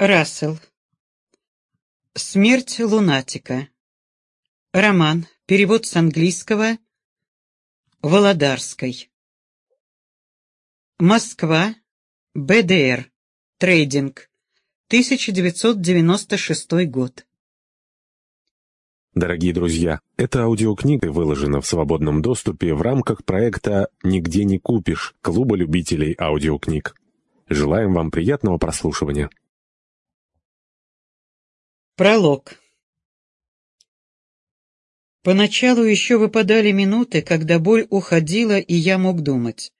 Рассел. Смерть лунатика. Роман. Перевод с английского. Володарской. Москва. БДР. Трейдинг. 1996 год. Дорогие друзья, эта аудиокнига выложена в свободном доступе в рамках проекта «Нигде не купишь» Клуба любителей аудиокниг. Желаем вам приятного прослушивания. Пролог. Поначалу еще выпадали минуты, когда боль уходила, и я мог думать.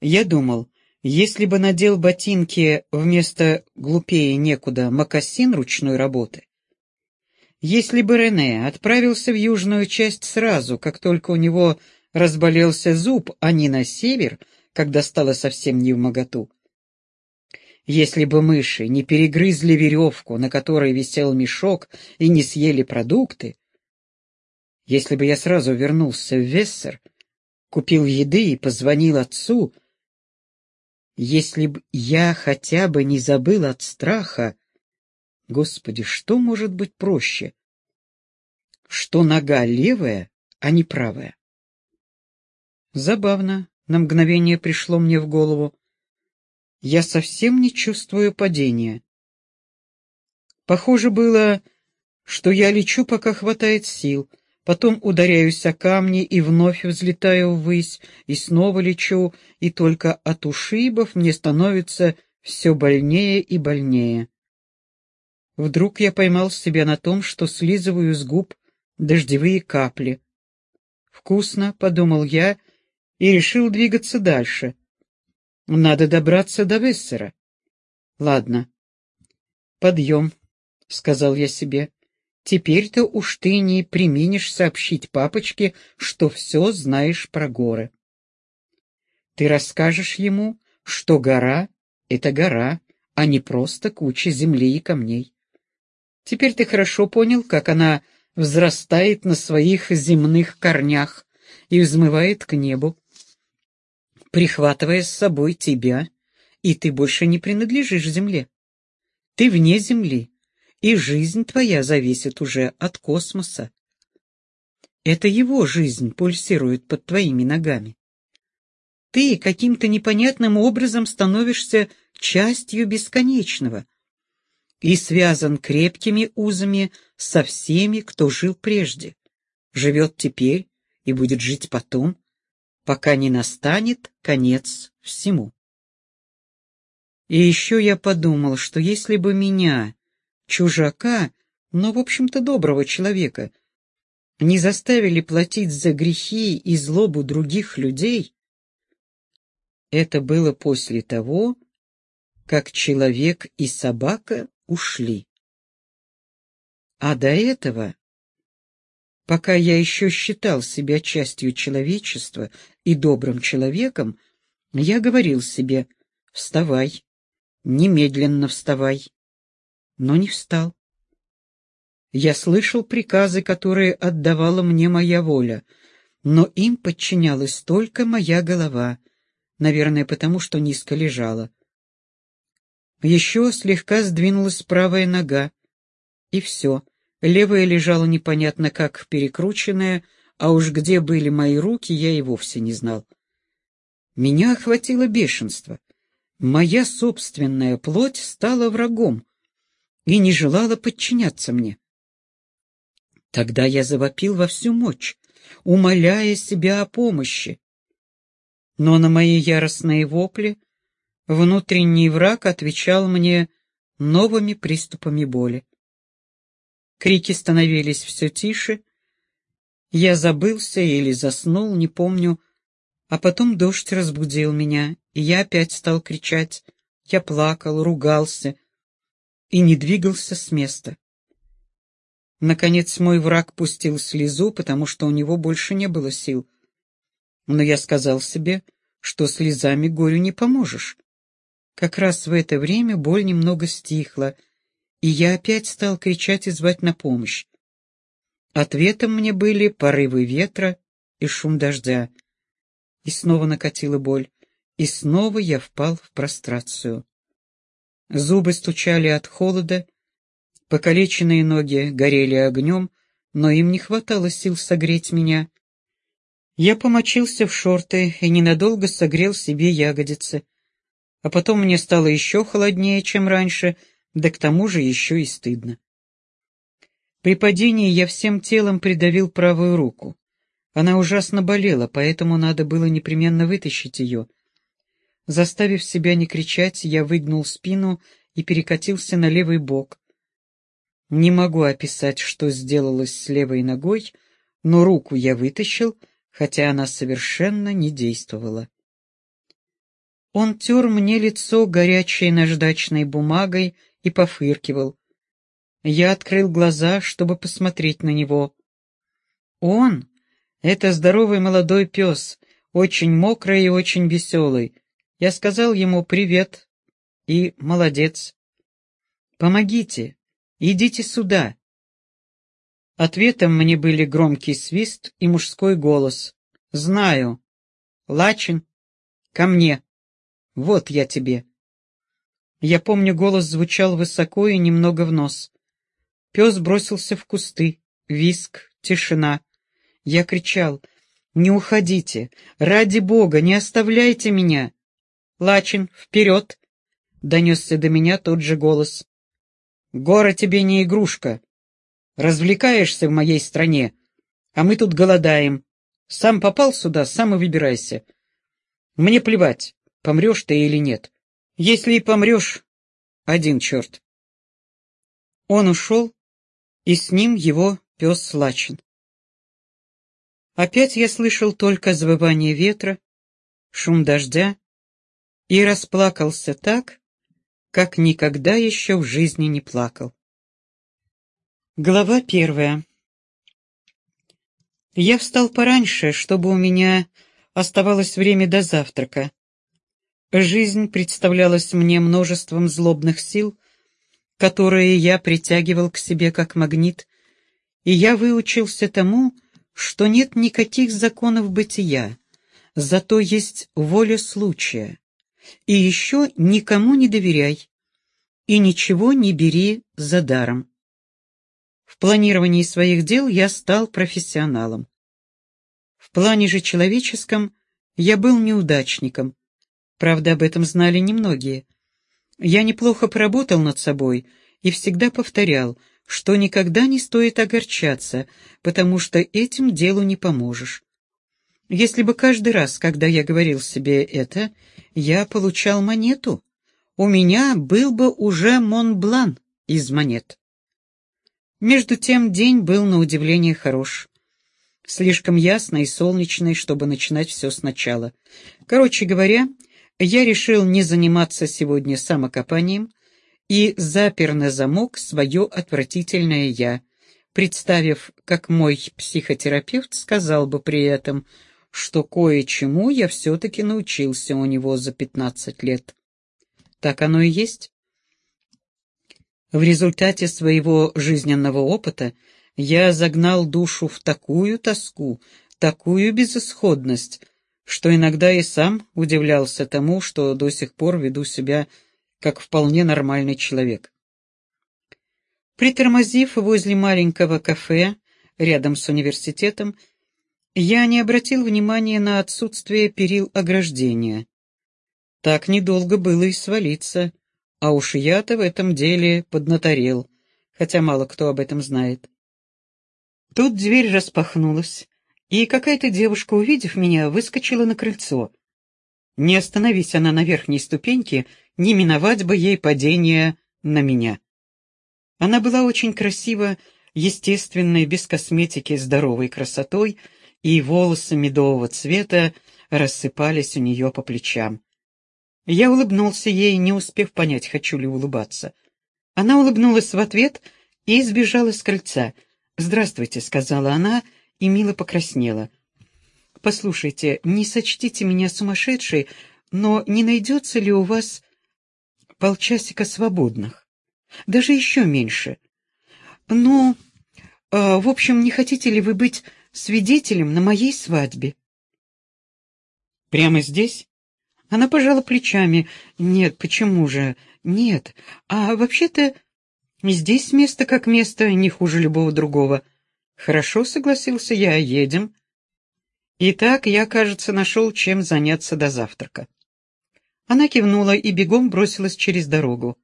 Я думал, если бы надел ботинки вместо глупее некуда мокасин ручной работы, если бы Рене отправился в южную часть сразу, как только у него разболелся зуб, а не на север, когда стало совсем не в моготу, если бы мыши не перегрызли веревку, на которой висел мешок, и не съели продукты, если бы я сразу вернулся в Вессер, купил еды и позвонил отцу, если б я хотя бы не забыл от страха, Господи, что может быть проще? Что нога левая, а не правая? Забавно, на мгновение пришло мне в голову я совсем не чувствую падения. Похоже было, что я лечу, пока хватает сил, потом ударяюсь о камни и вновь взлетаю ввысь, и снова лечу, и только от ушибов мне становится все больнее и больнее. Вдруг я поймал себя на том, что слизываю с губ дождевые капли. «Вкусно», — подумал я, и решил двигаться дальше — надо добраться до Вессера. Ладно. Подъем, — сказал я себе. Теперь-то уж ты не применишь сообщить папочке, что все знаешь про горы. Ты расскажешь ему, что гора — это гора, а не просто куча земли и камней. Теперь ты хорошо понял, как она взрастает на своих земных корнях и взмывает к небу прихватывая с собой тебя, и ты больше не принадлежишь земле. Ты вне земли, и жизнь твоя зависит уже от космоса. Это его жизнь пульсирует под твоими ногами. Ты каким-то непонятным образом становишься частью бесконечного и связан крепкими узами со всеми, кто жил прежде, живет теперь и будет жить потом, пока не настанет конец всему. И еще я подумал, что если бы меня, чужака, но, в общем-то, доброго человека, не заставили платить за грехи и злобу других людей, это было после того, как человек и собака ушли. А до этого Пока я еще считал себя частью человечества и добрым человеком, я говорил себе «Вставай, немедленно вставай». Но не встал. Я слышал приказы, которые отдавала мне моя воля, но им подчинялась только моя голова, наверное, потому что низко лежала. Еще слегка сдвинулась правая нога, и все — Левая лежала непонятно как перекрученная, а уж где были мои руки, я и вовсе не знал. Меня охватило бешенство. Моя собственная плоть стала врагом и не желала подчиняться мне. Тогда я завопил во всю мощь, умоляя себя о помощи. Но на мои яростные вопли внутренний враг отвечал мне новыми приступами боли. Крики становились все тише. Я забылся или заснул, не помню. А потом дождь разбудил меня, и я опять стал кричать. Я плакал, ругался и не двигался с места. Наконец мой враг пустил слезу, потому что у него больше не было сил. Но я сказал себе, что слезами горю не поможешь. Как раз в это время боль немного стихла — и я опять стал кричать и звать на помощь. Ответом мне были порывы ветра и шум дождя. И снова накатила боль, и снова я впал в прострацию. Зубы стучали от холода, покалеченные ноги горели огнем, но им не хватало сил согреть меня. Я помочился в шорты и ненадолго согрел себе ягодицы. А потом мне стало еще холоднее, чем раньше, да к тому же еще и стыдно. При падении я всем телом придавил правую руку. Она ужасно болела, поэтому надо было непременно вытащить ее. Заставив себя не кричать, я выгнул спину и перекатился на левый бок. Не могу описать, что сделалось с левой ногой, но руку я вытащил, хотя она совершенно не действовала. Он тер мне лицо горячей наждачной бумагой и пофыркивал. Я открыл глаза, чтобы посмотреть на него. Он — это здоровый молодой пес, очень мокрый и очень веселый. Я сказал ему «привет» и «молодец». «Помогите, идите сюда». Ответом мне были громкий свист и мужской голос. «Знаю. Лачин, ко мне». Вот я тебе. Я помню, голос звучал высоко и немного в нос. Пес бросился в кусты. Виск, тишина. Я кричал. «Не уходите! Ради Бога, не оставляйте меня!» «Лачин, вперед!» — донесся до меня тот же голос. «Гора тебе не игрушка. Развлекаешься в моей стране, а мы тут голодаем. Сам попал сюда, сам и выбирайся. Мне плевать, помрешь ты или нет. Если и помрешь, один черт. Он ушел, и с ним его пес Слачин. Опять я слышал только завывание ветра, шум дождя, и расплакался так, как никогда еще в жизни не плакал. Глава первая. Я встал пораньше, чтобы у меня оставалось время до завтрака, Жизнь представлялась мне множеством злобных сил, которые я притягивал к себе как магнит, и я выучился тому, что нет никаких законов бытия, зато есть воля случая. И еще никому не доверяй, и ничего не бери за даром. В планировании своих дел я стал профессионалом. В плане же человеческом я был неудачником, Правда, об этом знали немногие. Я неплохо поработал над собой и всегда повторял, что никогда не стоит огорчаться, потому что этим делу не поможешь. Если бы каждый раз, когда я говорил себе это, я получал монету, у меня был бы уже Монблан из монет. Между тем день был на удивление хорош. Слишком ясный и солнечный, чтобы начинать все сначала. Короче говоря, я решил не заниматься сегодня самокопанием и запер на замок свое отвратительное «я», представив, как мой психотерапевт сказал бы при этом, что кое-чему я все-таки научился у него за пятнадцать лет. Так оно и есть. В результате своего жизненного опыта я загнал душу в такую тоску, такую безысходность, что иногда и сам удивлялся тому, что до сих пор веду себя как вполне нормальный человек. Притормозив возле маленького кафе рядом с университетом, я не обратил внимания на отсутствие перил ограждения. Так недолго было и свалиться, а уж я-то в этом деле поднаторел, хотя мало кто об этом знает. Тут дверь распахнулась, и какая-то девушка, увидев меня, выскочила на крыльцо. Не остановись она на верхней ступеньке, не миновать бы ей падение на меня. Она была очень красива, естественной, без косметики, здоровой красотой, и волосы медового цвета рассыпались у нее по плечам. Я улыбнулся ей, не успев понять, хочу ли улыбаться. Она улыбнулась в ответ и сбежала с крыльца. «Здравствуйте», — сказала она, — и мило покраснела. «Послушайте, не сочтите меня сумасшедшей, но не найдется ли у вас полчасика свободных? Даже еще меньше. Ну, э, в общем, не хотите ли вы быть свидетелем на моей свадьбе?» «Прямо здесь?» Она пожала плечами. «Нет, почему же? Нет. А вообще-то здесь место как место, не хуже любого другого». «Хорошо», — согласился я, — «едем». Итак, я, кажется, нашел, чем заняться до завтрака. Она кивнула и бегом бросилась через дорогу.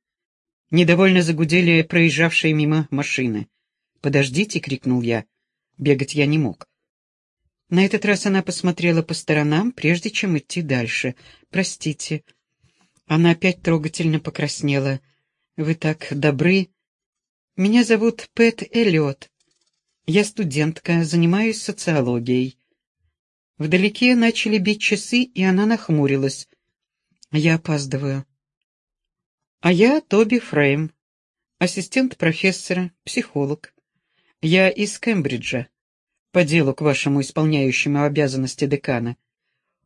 Недовольно загудели проезжавшие мимо машины. «Подождите!» — крикнул я. Бегать я не мог. На этот раз она посмотрела по сторонам, прежде чем идти дальше. «Простите». Она опять трогательно покраснела. «Вы так добры. Меня зовут Пэт Эллиот. Я студентка, занимаюсь социологией». Вдалеке начали бить часы, и она нахмурилась. «Я опаздываю». «А я Тоби Фрейм, ассистент профессора, психолог. Я из Кембриджа, по делу к вашему исполняющему обязанности декана».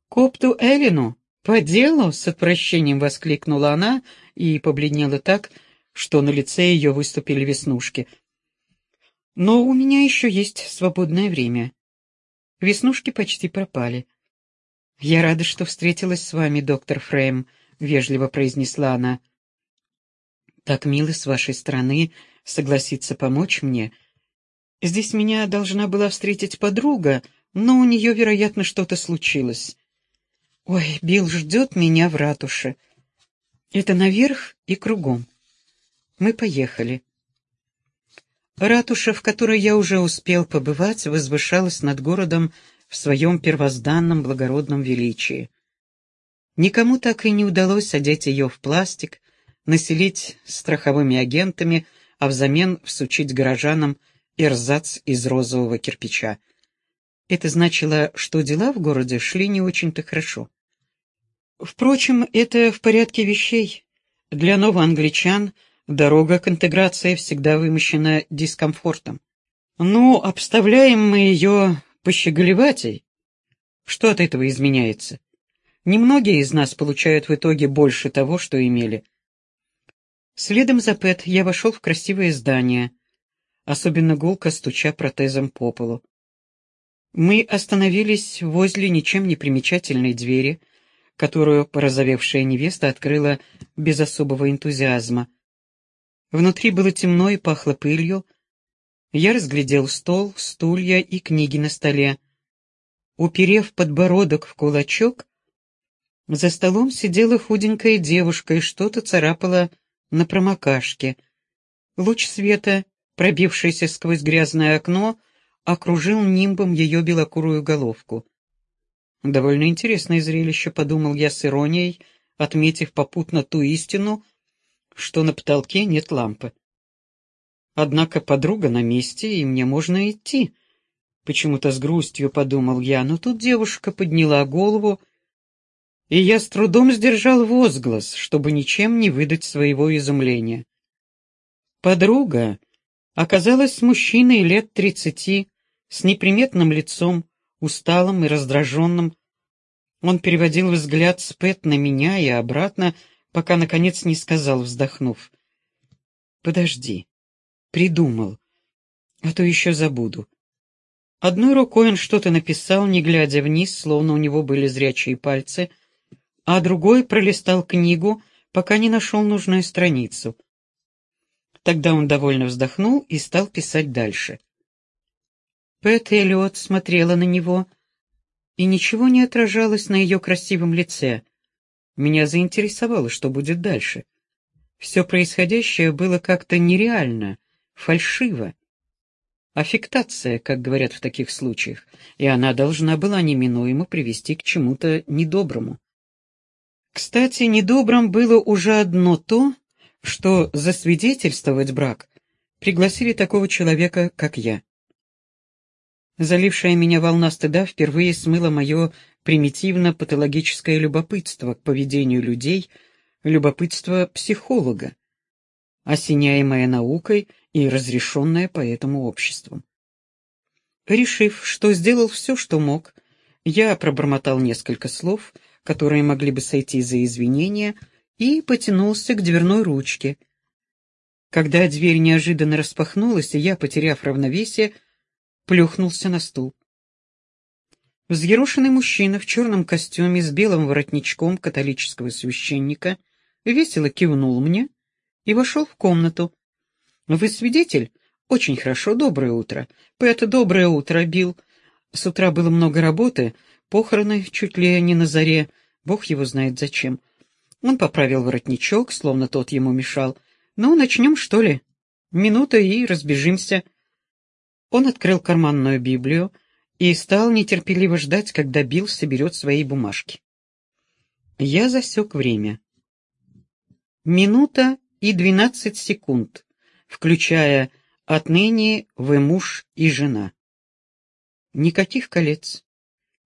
«Копту Эллину? По делу?» — с отвращением воскликнула она и побледнела так, что на лице ее выступили веснушки. «Но у меня еще есть свободное время». Веснушки почти пропали. «Я рада, что встретилась с вами, доктор Фрейм», — вежливо произнесла она. «Так мило с вашей стороны согласиться помочь мне. Здесь меня должна была встретить подруга, но у нее, вероятно, что-то случилось. Ой, Билл ждет меня в ратуше. Это наверх и кругом. Мы поехали». Ратуша, в которой я уже успел побывать, возвышалась над городом в своем первозданном благородном величии. Никому так и не удалось одеть ее в пластик, населить страховыми агентами, а взамен всучить горожанам эрзац из розового кирпича. Это значило, что дела в городе шли не очень-то хорошо. Впрочем, это в порядке вещей. Для новоангличан — Дорога к интеграции всегда вымощена дискомфортом. Ну, обставляем мы ее пощеголеватей. Что от этого изменяется? Немногие из нас получают в итоге больше того, что имели. Следом за Пэт я вошел в красивое здание, особенно гулко стуча протезом по полу. Мы остановились возле ничем не примечательной двери, которую порозовевшая невеста открыла без особого энтузиазма. Внутри было темно и пахло пылью. Я разглядел стол, стулья и книги на столе. Уперев подбородок в кулачок, за столом сидела худенькая девушка и что-то царапала на промокашке. Луч света, пробившийся сквозь грязное окно, окружил нимбом ее белокурую головку. Довольно интересное зрелище, подумал я с иронией, отметив попутно ту истину, что на потолке нет лампы. Однако подруга на месте, и мне можно идти. Почему-то с грустью подумал я, но тут девушка подняла голову, и я с трудом сдержал возглас, чтобы ничем не выдать своего изумления. Подруга оказалась мужчиной лет тридцати, с неприметным лицом, усталым и раздраженным. Он переводил взгляд с Пэт на меня и обратно, пока, наконец, не сказал, вздохнув. «Подожди. Придумал. А то еще забуду». Одной рукой он что-то написал, не глядя вниз, словно у него были зрячие пальцы, а другой пролистал книгу, пока не нашел нужную страницу. Тогда он довольно вздохнул и стал писать дальше. Пэт Эллиот смотрела на него, и ничего не отражалось на ее красивом лице — меня заинтересовало, что будет дальше. Все происходящее было как-то нереально, фальшиво. Аффектация, как говорят в таких случаях, и она должна была неминуемо привести к чему-то недоброму. Кстати, недобрым было уже одно то, что засвидетельствовать брак пригласили такого человека, как я. Залившая меня волна стыда впервые смыла мое примитивно-патологическое любопытство к поведению людей, любопытство психолога, осеняемое наукой и разрешенное поэтому обществом. Решив, что сделал все, что мог, я пробормотал несколько слов, которые могли бы сойти за извинения, и потянулся к дверной ручке. Когда дверь неожиданно распахнулась, и я, потеряв равновесие, плюхнулся на стул. Взъерошенный мужчина в черном костюме с белым воротничком католического священника весело кивнул мне и вошел в комнату. «Вы свидетель? Очень хорошо. Доброе утро. Пэт, доброе утро, Билл. С утра было много работы, похороны чуть ли не на заре, бог его знает зачем. Он поправил воротничок, словно тот ему мешал. «Ну, начнем, что ли? Минута и разбежимся». Он открыл карманную Библию, и стал нетерпеливо ждать, когда Билл соберет свои бумажки. Я засек время. Минута и двенадцать секунд, включая «отныне вы муж и жена». Никаких колец,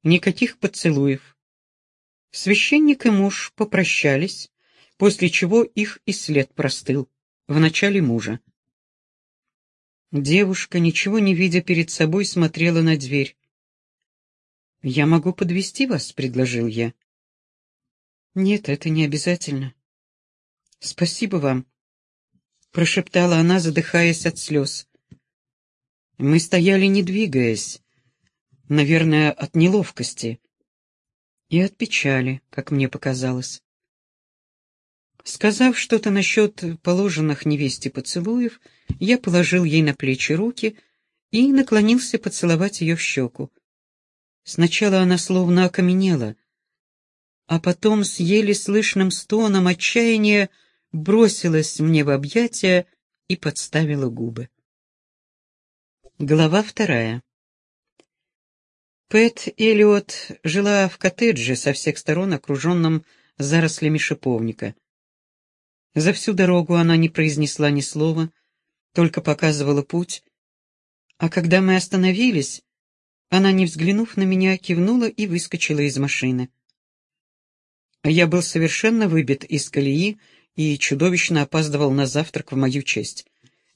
никаких поцелуев. Священник и муж попрощались, после чего их и след простыл, в начале мужа. Девушка, ничего не видя перед собой, смотрела на дверь. «Я могу подвести вас», — предложил я. «Нет, это не обязательно». «Спасибо вам», — прошептала она, задыхаясь от слез. Мы стояли, не двигаясь, наверное, от неловкости и от печали, как мне показалось. Сказав что-то насчет положенных невесте поцелуев, я положил ей на плечи руки и наклонился поцеловать ее в щеку. Сначала она словно окаменела, а потом с еле слышным стоном отчаяния бросилась мне в объятия и подставила губы. Глава вторая. Пэт Эллиот жила в коттедже со всех сторон, окруженном зарослями шиповника. За всю дорогу она не произнесла ни слова, только показывала путь, а когда мы остановились, она, не взглянув на меня, кивнула и выскочила из машины. Я был совершенно выбит из колеи и чудовищно опаздывал на завтрак в мою честь.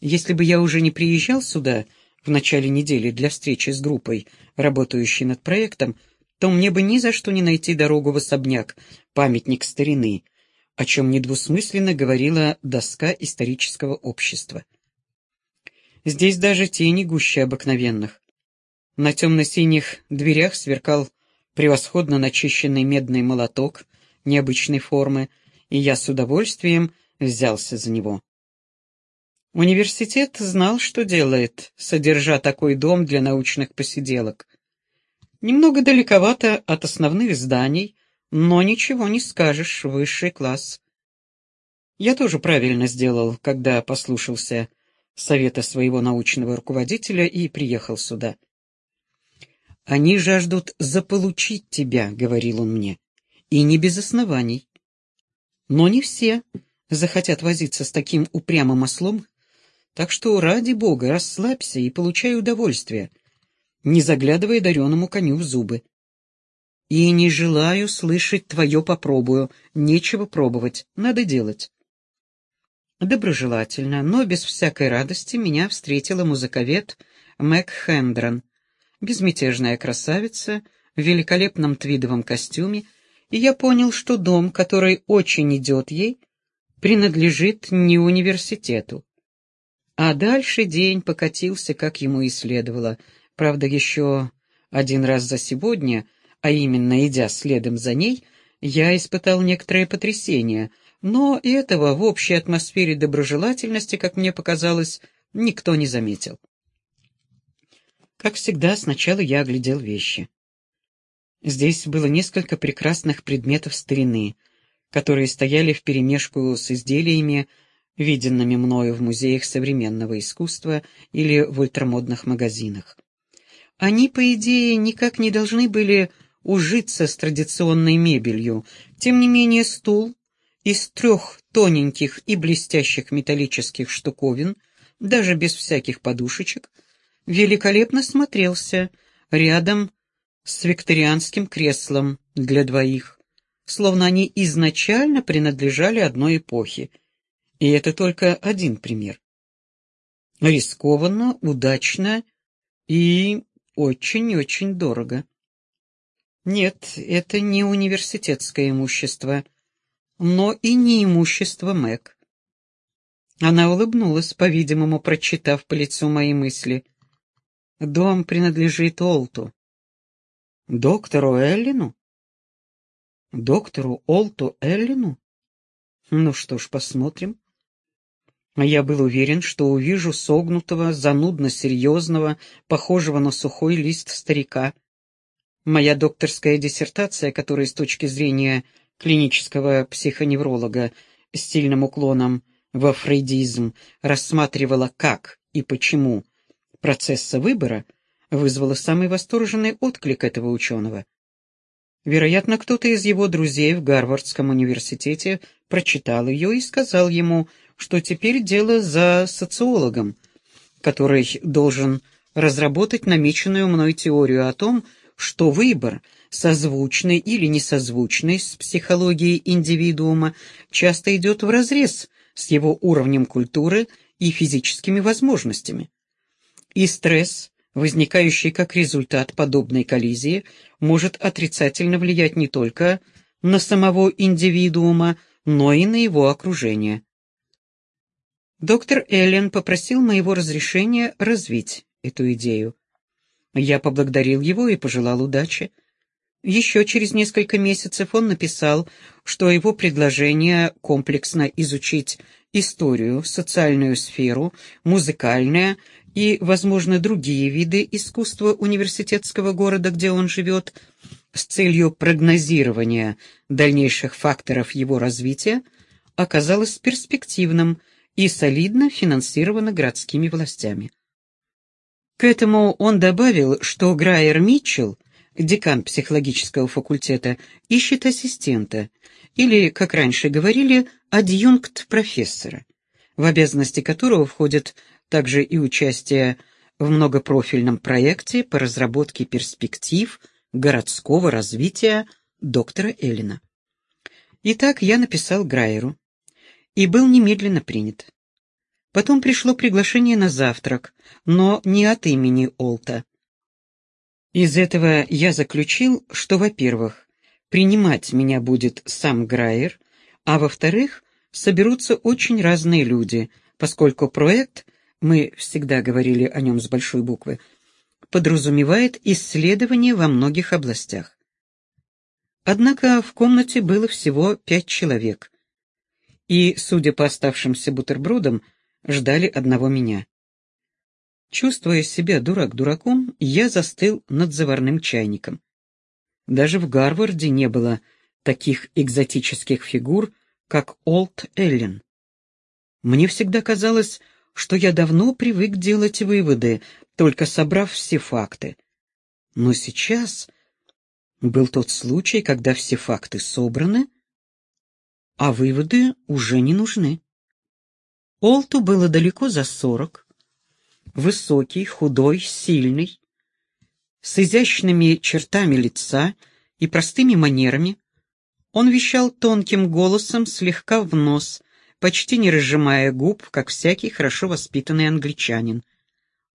Если бы я уже не приезжал сюда в начале недели для встречи с группой, работающей над проектом, то мне бы ни за что не найти дорогу в особняк, памятник старины, о чем недвусмысленно говорила доска исторического общества. Здесь даже тени гуще обыкновенных. На темно-синих дверях сверкал превосходно начищенный медный молоток необычной формы, и я с удовольствием взялся за него. Университет знал, что делает, содержа такой дом для научных посиделок. Немного далековато от основных зданий, но ничего не скажешь, высший класс. Я тоже правильно сделал, когда послушался совета своего научного руководителя и приехал сюда. «Они жаждут заполучить тебя», — говорил он мне, — «и не без оснований. Но не все захотят возиться с таким упрямым ослом, так что, ради бога, расслабься и получай удовольствие, не заглядывая дареному коню в зубы. И не желаю слышать твое «попробую», нечего пробовать, надо делать». Доброжелательно, но без всякой радости меня встретила музыковед Мэг Хендрон — безмятежная красавица в великолепном твидовом костюме, и я понял, что дом, который очень идет ей, принадлежит не университету. А дальше день покатился, как ему и следовало. Правда, еще один раз за сегодня, а именно идя следом за ней, я испытал некоторое потрясение, но этого в общей атмосфере доброжелательности, как мне показалось, никто не заметил. Как всегда, сначала я оглядел вещи. Здесь было несколько прекрасных предметов старины, которые стояли вперемешку с изделиями, виденными мною в музеях современного искусства или в ультрамодных магазинах. Они, по идее, никак не должны были ужиться с традиционной мебелью. Тем не менее, стул из трех тоненьких и блестящих металлических штуковин, даже без всяких подушечек, великолепно смотрелся рядом с викторианским креслом для двоих, словно они изначально принадлежали одной эпохе. И это только один пример. Рискованно, удачно и очень-очень дорого. Нет, это не университетское имущество, но и не имущество Мэг. Она улыбнулась, по-видимому, прочитав по лицу мои мысли — Дом принадлежит Олту. Доктору Эллину? Доктору Олту Эллину? Ну что ж, посмотрим. Я был уверен, что увижу согнутого, занудно-серьезного, похожего на сухой лист старика. Моя докторская диссертация, которая с точки зрения клинического психоневролога с сильным уклоном во фрейдизм рассматривала, как и почему процесса выбора, вызвала самый восторженный отклик этого ученого. Вероятно, кто-то из его друзей в Гарвардском университете прочитал ее и сказал ему, что теперь дело за социологом, который должен разработать намеченную мной теорию о том, что выбор, созвучный или несозвучный с психологией индивидуума, часто идет вразрез с его уровнем культуры и физическими возможностями. И стресс, возникающий как результат подобной коллизии, может отрицательно влиять не только на самого индивидуума, но и на его окружение. Доктор Эллен попросил моего разрешения развить эту идею. Я поблагодарил его и пожелал удачи. Еще через несколько месяцев он написал, что его предложение комплексно изучить историю, социальную сферу, музыкальное и, возможно, другие виды искусства университетского города, где он живет, с целью прогнозирования дальнейших факторов его развития, оказалось перспективным и солидно финансировано городскими властями. К этому он добавил, что Грайер Митчелл, декан психологического факультета, ищет ассистента, или, как раньше говорили, адъюнкт профессора, в обязанности которого входит также и участие в многопрофильном проекте по разработке перспектив городского развития доктора Эллина. Итак, я написал Грайеру и был немедленно принят. Потом пришло приглашение на завтрак, но не от имени Олта. Из этого я заключил, что, во-первых, принимать меня будет сам Грайер, а во-вторых, соберутся очень разные люди, поскольку проект, мы всегда говорили о нем с большой буквы, подразумевает исследования во многих областях. Однако в комнате было всего пять человек, и, судя по оставшимся бутербродам, ждали одного меня. Чувствуя себя дурак дураком, я застыл над заварным чайником. Даже в Гарварде не было таких экзотических фигур, как Олд Эллен. Мне всегда казалось, что я давно привык делать выводы, только собрав все факты. Но сейчас был тот случай, когда все факты собраны, а выводы уже не нужны. Олту было далеко за сорок. Высокий, худой, сильный, с изящными чертами лица и простыми манерами, он вещал тонким голосом, слегка в нос, почти не разжимая губ, как всякий хорошо воспитанный англичанин.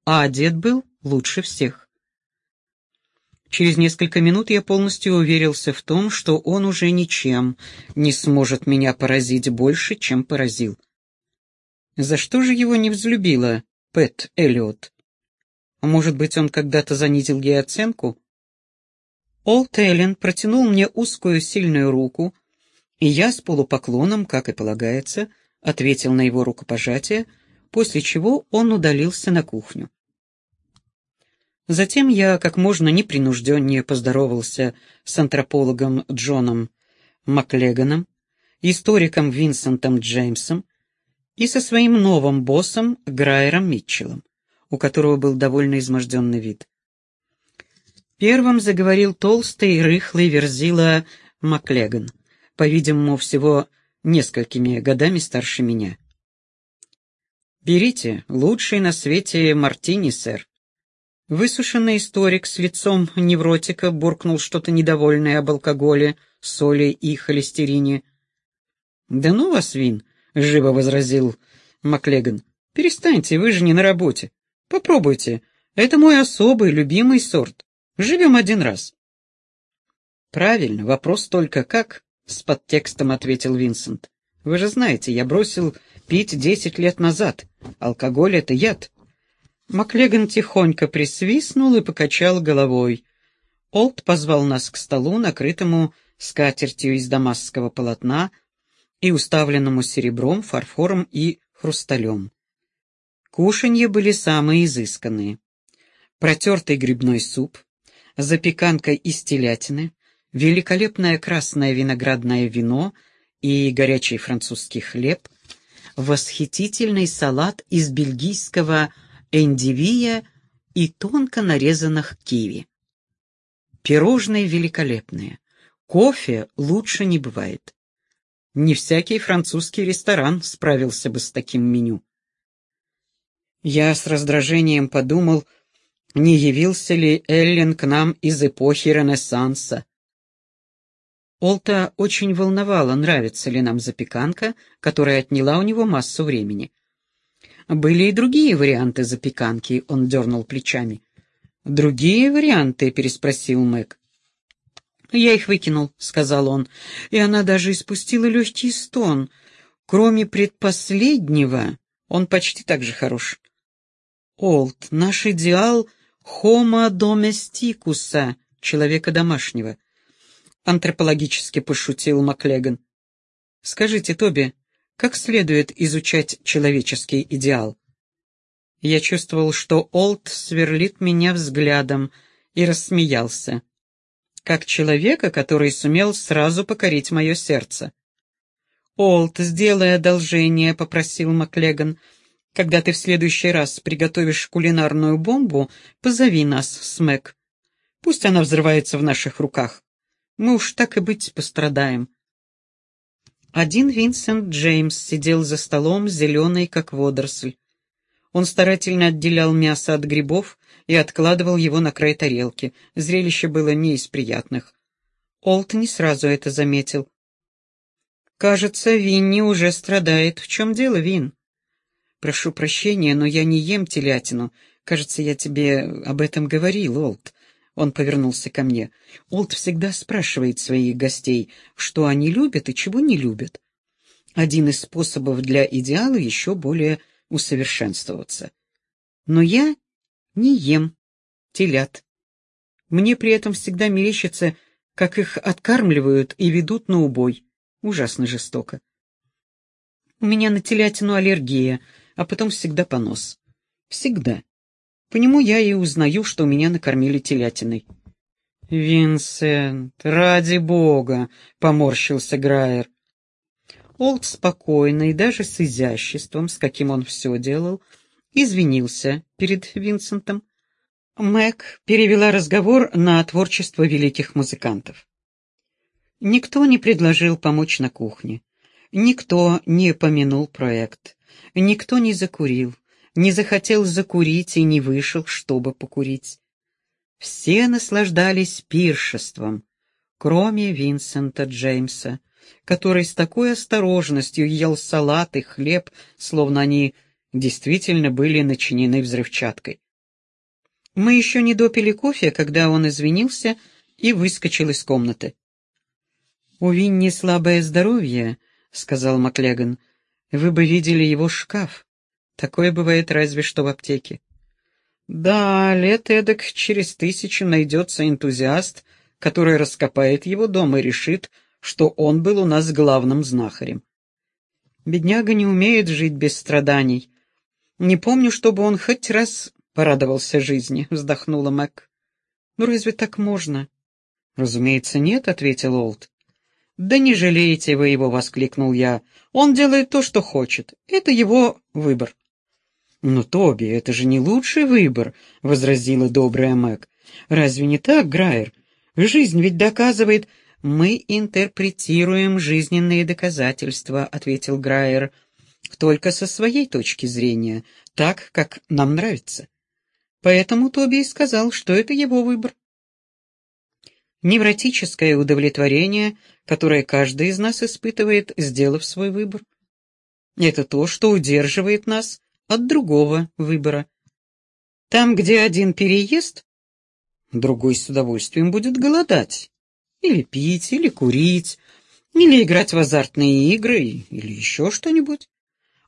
А одет был лучше всех. Через несколько минут я полностью уверился в том, что он уже ничем не сможет меня поразить больше, чем поразил. За что же его не взлюбила Пэт Эллиот? Может быть, он когда-то занизил ей оценку? Олд Эллен протянул мне узкую сильную руку, и я с полупоклоном, как и полагается, ответил на его рукопожатие, после чего он удалился на кухню. Затем я как можно непринужденнее поздоровался с антропологом Джоном Маклеганом, историком Винсентом Джеймсом и со своим новым боссом Грайером Митчеллом, у которого был довольно изможденный вид. Первым заговорил толстый, рыхлый верзила Маклеган, по-видимому, всего несколькими годами старше меня. «Берите, лучший на свете мартини, сэр». Высушенный историк с лицом невротика буркнул что-то недовольное об алкоголе, соли и холестерине. «Да ну вас, Вин!» — живо возразил Маклеган. «Перестаньте, вы же не на работе. Попробуйте. Это мой особый, любимый сорт. Живем один раз». «Правильно, вопрос только как?» — с подтекстом ответил Винсент. «Вы же знаете, я бросил пить десять лет назад. Алкоголь — это яд». Маклеган тихонько присвистнул и покачал головой. Олд позвал нас к столу, накрытому скатертью из дамасского полотна и уставленному серебром, фарфором и хрусталем. Кушанья были самые изысканные. Протертый грибной суп, запеканка из телятины, великолепное красное виноградное вино и горячий французский хлеб, восхитительный салат из бельгийского эндивия и тонко нарезанных киви. Пирожные великолепные. Кофе лучше не бывает. Не всякий французский ресторан справился бы с таким меню. Я с раздражением подумал, не явился ли Эллен к нам из эпохи Ренессанса. Олта очень волновала, нравится ли нам запеканка, которая отняла у него массу времени. Были и другие варианты запеканки, он дернул плечами. «Другие варианты?» — переспросил Мэг. «Я их выкинул», — сказал он, и она даже испустила легкий стон. Кроме предпоследнего, он почти так же хорош. Олд, наш идеал homo domesticus, человека домашнего. Антропологически пошутил Маклеган. Скажите, Тоби, как следует изучать человеческий идеал? Я чувствовал, что Олд сверлит меня взглядом и рассмеялся. Как человека, который сумел сразу покорить мое сердце. «Олд, сделай одолжение», — попросил Маклеган, — когда ты в следующий раз приготовишь кулинарную бомбу, позови нас, Смэк. Пусть она взрывается в наших руках. Мы уж так и быть пострадаем. Один Винсент Джеймс сидел за столом, зеленый, как водоросль. Он старательно отделял мясо от грибов и откладывал его на край тарелки. Зрелище было не из приятных. Олт не сразу это заметил. «Кажется, Винни уже страдает. В чем дело, Вин?» «Прошу прощения, но я не ем телятину. Кажется, я тебе об этом говорил, Олд». Он повернулся ко мне. Олд всегда спрашивает своих гостей, что они любят и чего не любят. Один из способов для идеала еще более усовершенствоваться. Но я не ем телят. Мне при этом всегда мерещится, как их откармливают и ведут на убой. Ужасно жестоко. У меня на телятину аллергия, а потом всегда понос. Всегда. По нему я и узнаю, что меня накормили телятиной. «Винсент, ради бога!» — поморщился Грайер. Олд спокойно и даже с изяществом, с каким он все делал, извинился перед Винсентом. Мэг перевела разговор на творчество великих музыкантов. Никто не предложил помочь на кухне. Никто не помянул проект. Никто не закурил, не захотел закурить и не вышел, чтобы покурить. Все наслаждались пиршеством, кроме Винсента Джеймса, который с такой осторожностью ел салат и хлеб, словно они действительно были начинены взрывчаткой. Мы еще не допили кофе, когда он извинился и выскочил из комнаты. «У Винни слабое здоровье», — сказал Маклеган. Вы бы видели его шкаф. Такое бывает разве что в аптеке. Да, лет эдак через тысячу найдется энтузиаст, который раскопает его дом и решит, что он был у нас главным знахарем. Бедняга не умеет жить без страданий. Не помню, чтобы он хоть раз порадовался жизни, вздохнула Мэг. Ну разве так можно? Разумеется, нет, ответил Олд. «Да не жалейте вы его!» — воскликнул я. «Он делает то, что хочет. Это его выбор». «Но, Тоби, это же не лучший выбор», — возразила добрая Мэг. «Разве не так, Грайер? Жизнь ведь доказывает...» «Мы интерпретируем жизненные доказательства», — ответил Грайер, «только со своей точки зрения, так, как нам нравится. Поэтому Тоби и сказал, что это его выбор. Невротическое удовлетворение которое каждый из нас испытывает, сделав свой выбор. Это то, что удерживает нас от другого выбора. Там, где один переест, другой с удовольствием будет голодать. Или пить, или курить, или играть в азартные игры, или еще что-нибудь.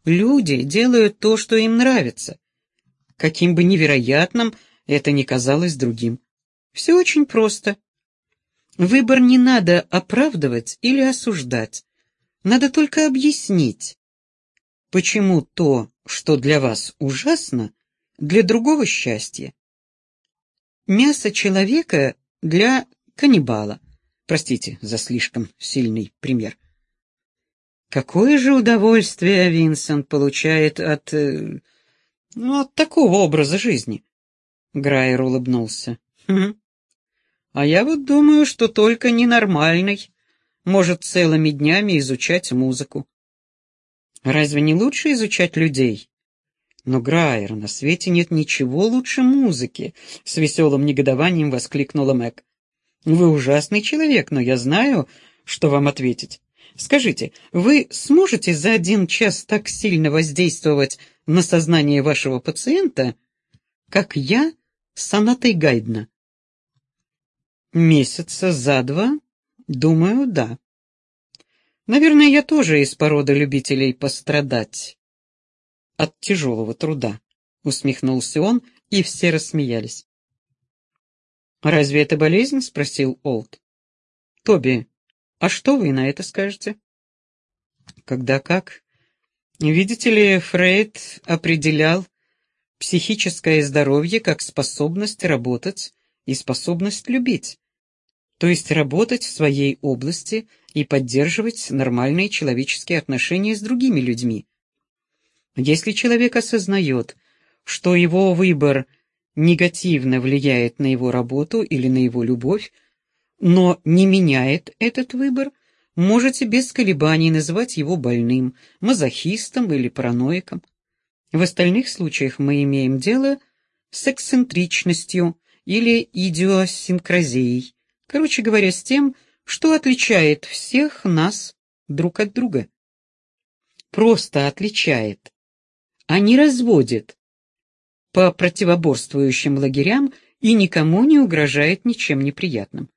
Люди делают то, что им нравится, каким бы невероятным это ни казалось другим. Все очень просто. Выбор не надо оправдывать или осуждать. Надо только объяснить, почему то, что для вас ужасно, для другого счастье. Мясо человека для каннибала. Простите за слишком сильный пример. Какое же удовольствие Винсент получает от... Э, ну, от такого образа жизни. Грайер улыбнулся. Хм. А я вот думаю, что только ненормальный может целыми днями изучать музыку. Разве не лучше изучать людей? Но, Грайер, на свете нет ничего лучше музыки, с веселым негодованием воскликнула Мэг. Вы ужасный человек, но я знаю, что вам ответить. Скажите, вы сможете за один час так сильно воздействовать на сознание вашего пациента, как я с сонатой Гайдна? Месяца за два? Думаю, да. Наверное, я тоже из породы любителей пострадать от тяжелого труда, усмехнулся он, и все рассмеялись. «Разве это болезнь?» — спросил Олд. «Тоби, а что вы на это скажете?» «Когда как?» «Видите ли, Фрейд определял психическое здоровье как способность работать и способность любить, то есть работать в своей области и поддерживать нормальные человеческие отношения с другими людьми. Если человек осознает, что его выбор — негативно влияет на его работу или на его любовь, но не меняет этот выбор, можете без колебаний называть его больным, мазохистом или параноиком. В остальных случаях мы имеем дело с эксцентричностью или идиосинкразией, короче говоря, с тем, что отличает всех нас друг от друга. Просто отличает, а не разводит, по противоборствующим лагерям и никому не угрожает ничем неприятным.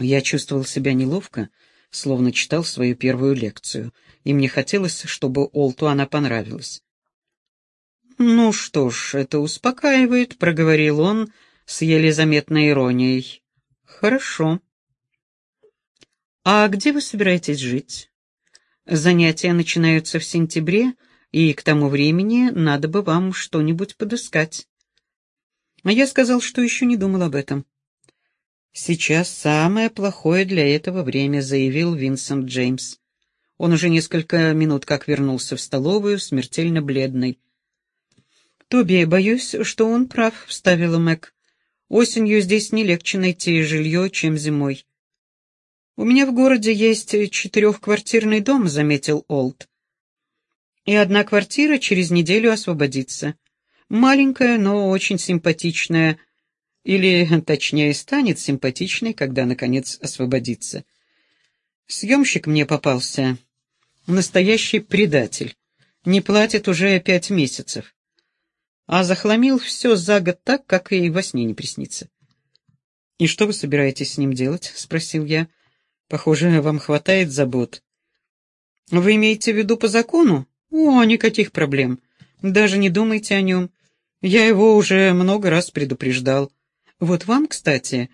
Я чувствовал себя неловко, словно читал свою первую лекцию, и мне хотелось, чтобы Олту она понравилась. «Ну что ж, это успокаивает», — проговорил он с еле заметной иронией. «Хорошо. А где вы собираетесь жить? Занятия начинаются в сентябре, и к тому времени надо бы вам что-нибудь подыскать. А я сказал, что еще не думал об этом. «Сейчас самое плохое для этого время», — заявил Винсент Джеймс. Он уже несколько минут как вернулся в столовую, смертельно бледный. «Тоби, боюсь, что он прав», — вставила Мэг. «Осенью здесь не легче найти жилье, чем зимой». «У меня в городе есть четырехквартирный дом», — заметил Олд и одна квартира через неделю освободится. Маленькая, но очень симпатичная, или, точнее, станет симпатичной, когда, наконец, освободится. Съемщик мне попался. Настоящий предатель. Не платит уже пять месяцев. А захламил все за год так, как и во сне не приснится. «И что вы собираетесь с ним делать?» — спросил я. «Похоже, вам хватает забот». «Вы имеете в виду по закону?» «О, никаких проблем. Даже не думайте о нем. Я его уже много раз предупреждал. Вот вам, кстати,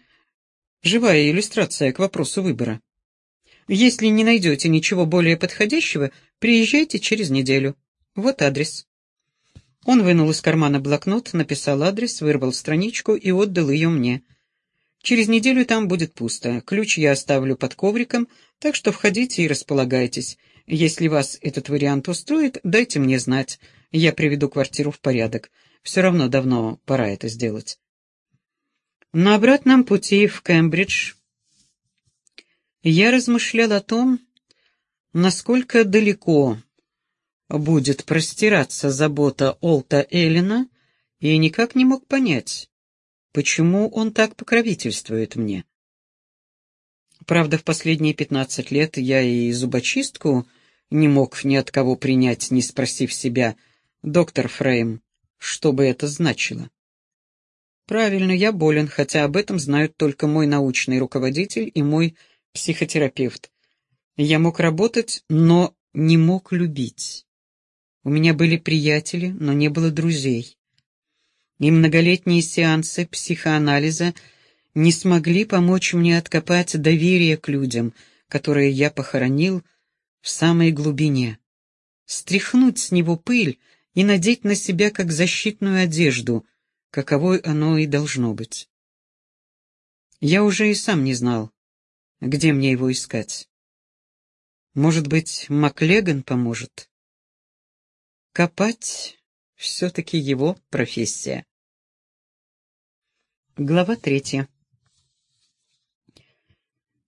живая иллюстрация к вопросу выбора. Если не найдете ничего более подходящего, приезжайте через неделю. Вот адрес». Он вынул из кармана блокнот, написал адрес, вырвал страничку и отдал ее мне. Через неделю там будет пусто. Ключ я оставлю под ковриком, так что входите и располагайтесь. Если вас этот вариант устроит, дайте мне знать. Я приведу квартиру в порядок. Все равно давно пора это сделать. На обратном пути в Кембридж я размышлял о том, насколько далеко будет простираться забота Олта Эллина, и никак не мог понять, почему он так покровительствует мне. Правда, в последние пятнадцать лет я и зубочистку не мог ни от кого принять, не спросив себя, «Доктор Фрейм, что бы это значило?» Правильно, я болен, хотя об этом знают только мой научный руководитель и мой психотерапевт. Я мог работать, но не мог любить. У меня были приятели, но не было друзей. и многолетние сеансы психоанализа не смогли помочь мне откопать доверие к людям, которые я похоронил в самой глубине, стряхнуть с него пыль и надеть на себя как защитную одежду, каковой оно и должно быть. Я уже и сам не знал, где мне его искать. Может быть, Маклеган поможет? Копать все-таки его профессия. Глава третья.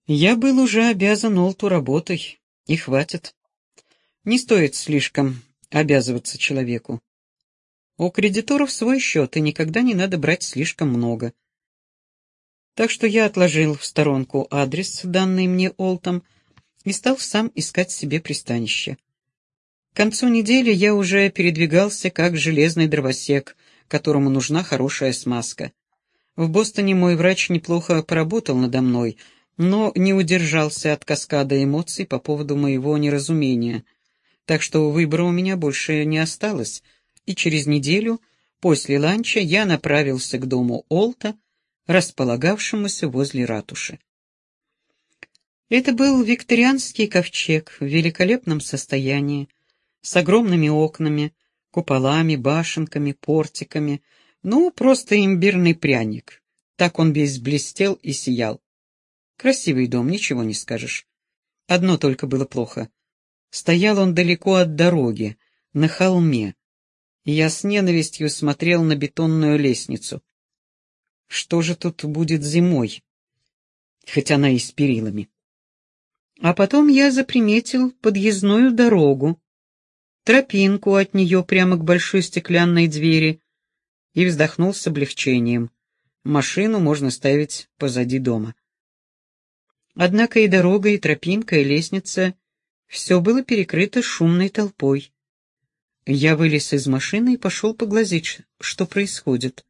Я был уже обязан Олту работой, и хватит. Не стоит слишком обязываться человеку. У кредиторов свой счет, и никогда не надо брать слишком много. Так что я отложил в сторонку адрес, данный мне Олтом, и стал сам искать себе пристанище. К концу недели я уже передвигался как железный дровосек, которому нужна хорошая смазка. В Бостоне мой врач неплохо поработал надо мной, но не удержался от каскада эмоций по поводу моего неразумения. Так что выбора у меня больше не осталось, и через неделю, после ланча, я направился к дому Олта, располагавшемуся возле ратуши. Это был викторианский ковчег в великолепном состоянии, с огромными окнами, куполами, башенками, портиками, ну, просто имбирный пряник. Так он весь блестел и сиял. Красивый дом, ничего не скажешь. Одно только было плохо. Стоял он далеко от дороги, на холме, я с ненавистью смотрел на бетонную лестницу. Что же тут будет зимой? Хоть она и с перилами. А потом я заприметил подъездную дорогу, тропинку от нее прямо к большой стеклянной двери и вздохнул с облегчением. Машину можно ставить позади дома. Однако и дорога, и тропинка, и лестница — все было перекрыто шумной толпой. Я вылез из машины и пошел поглазеть, что происходит.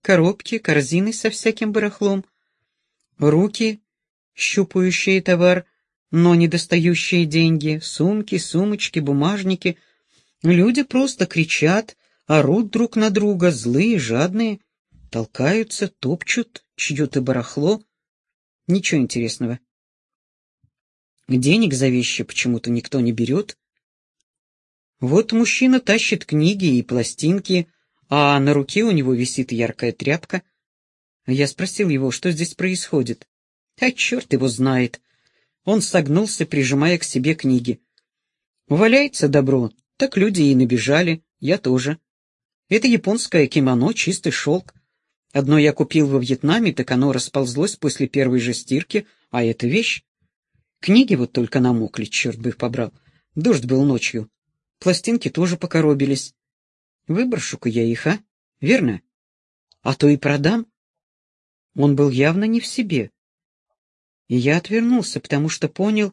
Коробки, корзины со всяким барахлом, руки, щупающие товар, но не достающие деньги, сумки, сумочки, бумажники. Люди просто кричат, орут друг на друга, злые, жадные, толкаются, топчут чье-то барахло. Ничего интересного. Денег за вещи почему-то никто не берет. Вот мужчина тащит книги и пластинки, а на руке у него висит яркая тряпка. Я спросил его, что здесь происходит. А черт его знает. Он согнулся, прижимая к себе книги. Валяется добро, так люди и набежали, я тоже. Это японское кимоно, чистый шелк. Одно я купил во Вьетнаме, так оно расползлось после первой же стирки, а это вещь. Книги вот только намокли, черт бы их побрал. Дождь был ночью. Пластинки тоже покоробились. Выброшу-ка я их, а? Верно? А то и продам. Он был явно не в себе. И я отвернулся, потому что понял,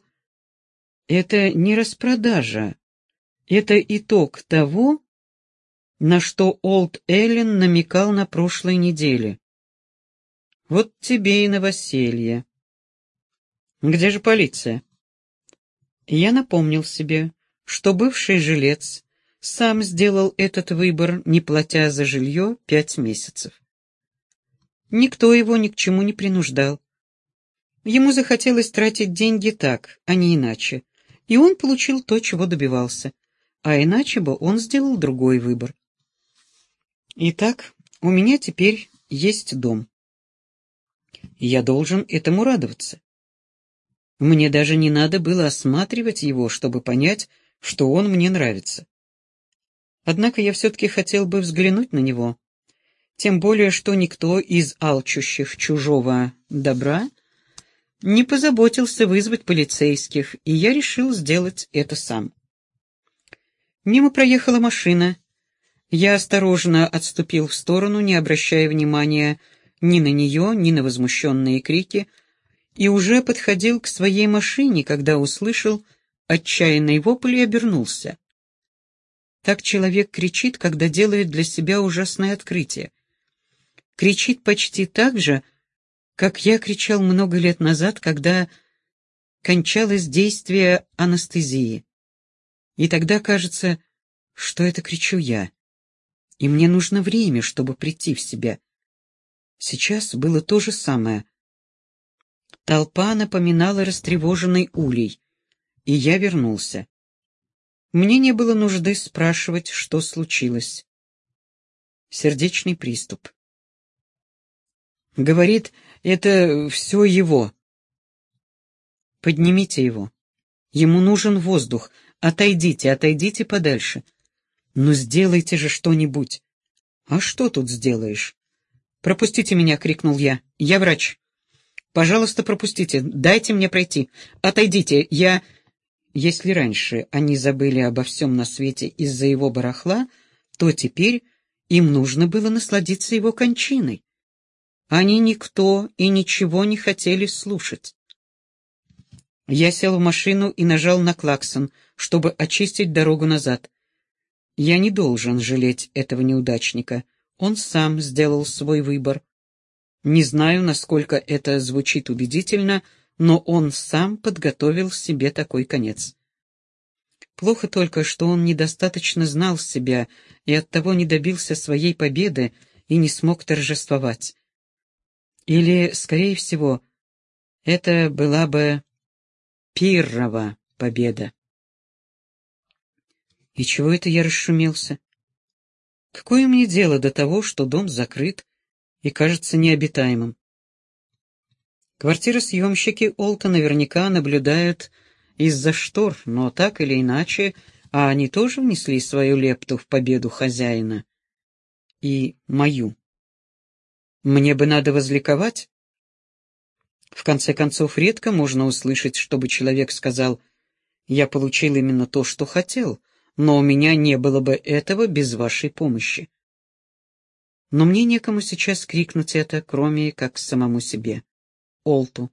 это не распродажа, это итог того, на что Олд Эллен намекал на прошлой неделе. Вот тебе и новоселье. Где же полиция? Я напомнил себе, что бывший жилец сам сделал этот выбор, не платя за жилье пять месяцев. Никто его ни к чему не принуждал. Ему захотелось тратить деньги так, а не иначе, и он получил то, чего добивался, а иначе бы он сделал другой выбор. Итак, у меня теперь есть дом. Я должен этому радоваться. Мне даже не надо было осматривать его, чтобы понять, что он мне нравится. Однако я все-таки хотел бы взглянуть на него, тем более, что никто из алчущих чужого добра не позаботился вызвать полицейских, и я решил сделать это сам. Мимо проехала машина. Я осторожно отступил в сторону, не обращая внимания ни на нее, ни на возмущенные крики, и уже подходил к своей машине, когда услышал отчаянный вопль и обернулся. Так человек кричит, когда делает для себя ужасное открытие. Кричит почти так же, как я кричал много лет назад, когда кончалось действие анестезии. И тогда кажется, что это кричу я. И мне нужно время, чтобы прийти в себя. Сейчас было то же самое. Толпа напоминала растревоженный улей, и я вернулся. Мне не было нужды спрашивать, что случилось. Сердечный приступ. Говорит, это все его. Поднимите его. Ему нужен воздух. Отойдите, отойдите подальше. Ну, сделайте же что-нибудь. А что тут сделаешь? Пропустите меня, крикнул я. Я врач. Пожалуйста, пропустите. Дайте мне пройти. Отойдите. Я... Если раньше они забыли обо всем на свете из-за его барахла, то теперь им нужно было насладиться его кончиной. Они никто и ничего не хотели слушать. Я сел в машину и нажал на клаксон, чтобы очистить дорогу назад. Я не должен жалеть этого неудачника. Он сам сделал свой выбор. Не знаю, насколько это звучит убедительно, но он сам подготовил себе такой конец. Плохо только, что он недостаточно знал себя и оттого не добился своей победы и не смог торжествовать. Или, скорее всего, это была бы Пиррова победа. И чего это я расшумелся? Какое мне дело до того, что дом закрыт и кажется необитаемым? Квартиросъемщики Олта наверняка наблюдают из-за штор, но так или иначе, а они тоже внесли свою лепту в победу хозяина. И мою. Мне бы надо возликовать. В конце концов, редко можно услышать, чтобы человек сказал «Я получил именно то, что хотел, но у меня не было бы этого без вашей помощи». Но мне некому сейчас крикнуть это, кроме как самому себе. Олту,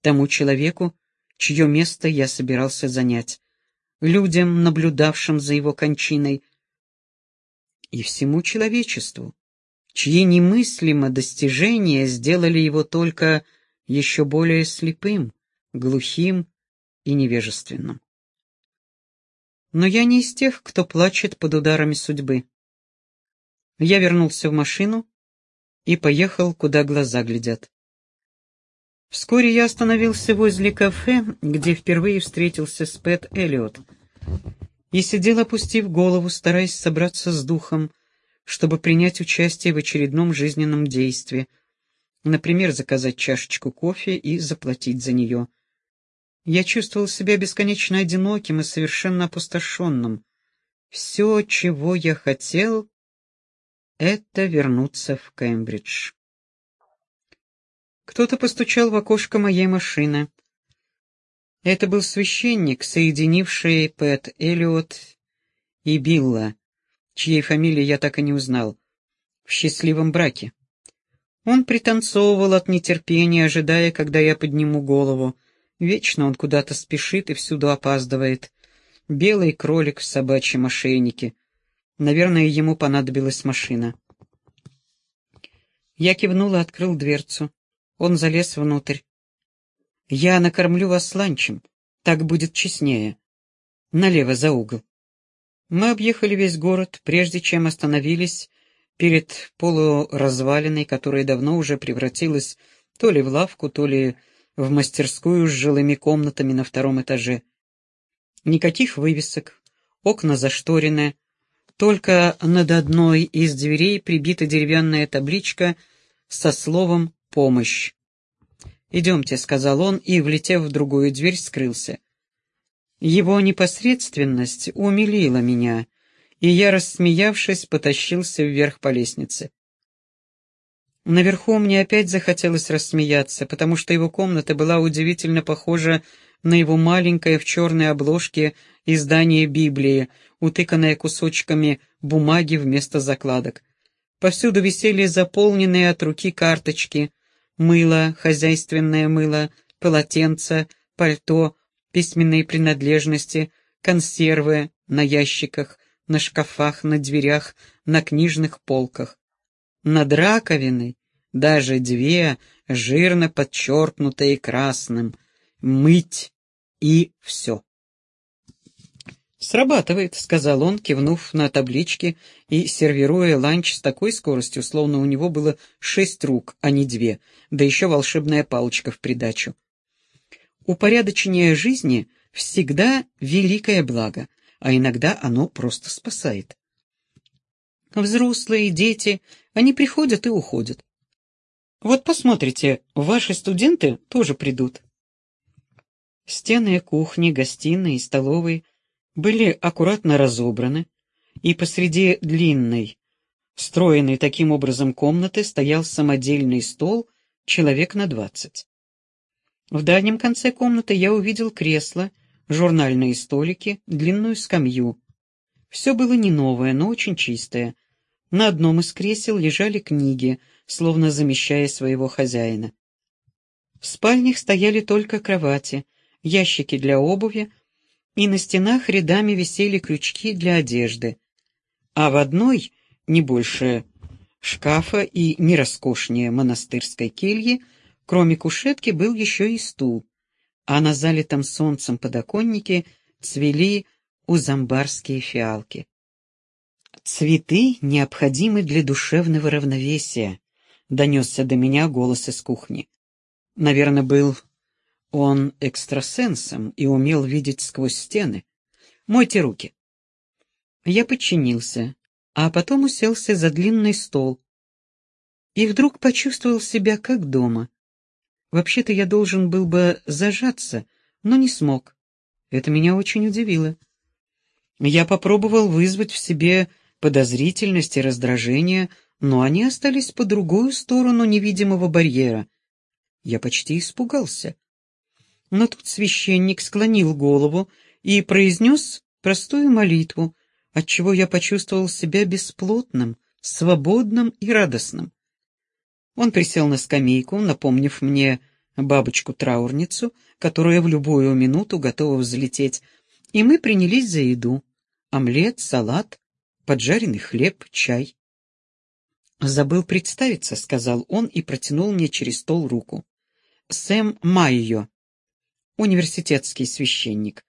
тому человеку, чье место я собирался занять, людям, наблюдавшим за его кончиной, и всему человечеству, чьи немыслимо достижения сделали его только еще более слепым, глухим и невежественным. Но я не из тех, кто плачет под ударами судьбы. Я вернулся в машину и поехал, куда глаза глядят. Вскоре я остановился возле кафе, где впервые встретился с Пэт Эллиот, и сидел, опустив голову, стараясь собраться с духом, чтобы принять участие в очередном жизненном действии, например, заказать чашечку кофе и заплатить за нее. Я чувствовал себя бесконечно одиноким и совершенно опустошенным. Все, чего я хотел, — это вернуться в Кембридж. Кто-то постучал в окошко моей машины. Это был священник, соединивший Пэт Эллиот и Билла, чьей фамилии я так и не узнал, в счастливом браке. Он пританцовывал от нетерпения, ожидая, когда я подниму голову. Вечно он куда-то спешит и всюду опаздывает. Белый кролик в собачьем ошейнике. Наверное, ему понадобилась машина. Я кивнул и открыл дверцу. Он залез внутрь. «Я накормлю вас ланчем. Так будет честнее. Налево за угол». Мы объехали весь город, прежде чем остановились перед полуразвалиной, которая давно уже превратилась то ли в лавку, то ли в мастерскую с жилыми комнатами на втором этаже. Никаких вывесок, окна зашторены, только над одной из дверей прибита деревянная табличка со словом помощь. «Идемте», — сказал он, и, влетев в другую дверь, скрылся. Его непосредственность умилила меня, и я, рассмеявшись, потащился вверх по лестнице. Наверху мне опять захотелось рассмеяться, потому что его комната была удивительно похожа на его маленькое в черной обложке издание Библии, утыканное кусочками бумаги вместо закладок. Повсюду висели заполненные от руки карточки, мыло, хозяйственное мыло, полотенца, пальто, письменные принадлежности, консервы на ящиках, на шкафах, на дверях, на книжных полках. Над раковиной даже две, жирно подчеркнутые красным, мыть и все. «Срабатывает», — сказал он, кивнув на таблички и сервируя ланч с такой скоростью, словно у него было шесть рук, а не две, да еще волшебная палочка в придачу. Упорядочение жизни всегда великое благо, а иногда оно просто спасает. Взрослые, дети, они приходят и уходят. Вот посмотрите, ваши студенты тоже придут. Стены кухни, гостиной и столовой были аккуратно разобраны, и посреди длинной, встроенной таким образом комнаты стоял самодельный стол человек на двадцать. В дальнем конце комнаты я увидел кресло, журнальные столики, длинную скамью. Все было не новое, но очень чистое. На одном из кресел лежали книги, словно замещая своего хозяина. В спальнях стояли только кровати, ящики для обуви, и на стенах рядами висели крючки для одежды. А в одной, не больше шкафа и не роскошнее монастырской кельи, кроме кушетки был еще и стул, а на залитом солнцем подоконнике цвели узамбарские фиалки. «Цветы необходимы для душевного равновесия», — донесся до меня голос из кухни. Наверное, был он экстрасенсом и умел видеть сквозь стены. «Мойте руки». Я подчинился, а потом уселся за длинный стол и вдруг почувствовал себя как дома. Вообще-то я должен был бы зажаться, но не смог. Это меня очень удивило. Я попробовал вызвать в себе подозрительность и раздражение, но они остались по другую сторону невидимого барьера. Я почти испугался. Но тут священник склонил голову и произнес простую молитву, отчего я почувствовал себя бесплотным, свободным и радостным. Он присел на скамейку, напомнив мне бабочку-траурницу, которая в любую минуту готова взлететь, и мы принялись за еду. Омлет, салат, поджаренный хлеб, чай. «Забыл представиться», — сказал он и протянул мне через стол руку. «Сэм Майо, университетский священник.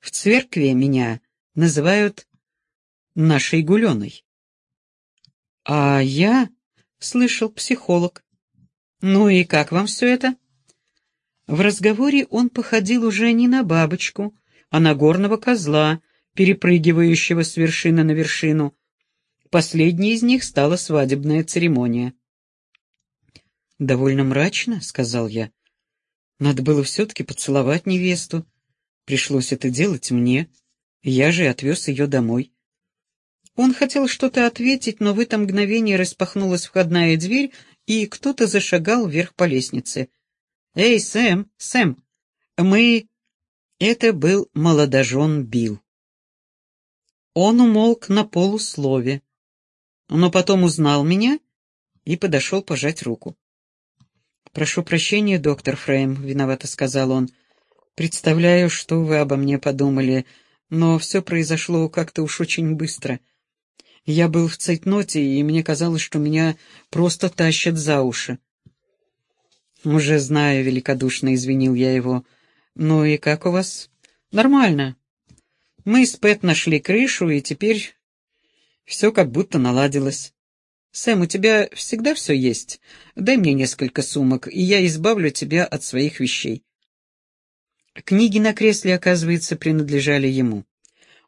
В церкви меня называют нашей гуленой. А я слышал психолог. Ну и как вам все это? В разговоре он походил уже не на бабочку, а на горного козла, перепрыгивающего с вершины на вершину. Последней из них стала свадебная церемония. «Довольно мрачно», — сказал я. Надо было все-таки поцеловать невесту. Пришлось это делать мне. Я же отвез ее домой. Он хотел что-то ответить, но в это мгновение распахнулась входная дверь, и кто-то зашагал вверх по лестнице. «Эй, Сэм, Сэм, мы...» Это был молодожен Билл. Он умолк на полуслове, но потом узнал меня и подошел пожать руку. «Прошу прощения, доктор Фрейм», — виновато сказал он. «Представляю, что вы обо мне подумали, но все произошло как-то уж очень быстро. Я был в цейтноте, и мне казалось, что меня просто тащат за уши». «Уже знаю», — великодушно извинил я его. «Ну и как у вас?» «Нормально. Мы с Пэт нашли крышу, и теперь все как будто наладилось». «Сэм, у тебя всегда все есть? Дай мне несколько сумок, и я избавлю тебя от своих вещей». Книги на кресле, оказывается, принадлежали ему.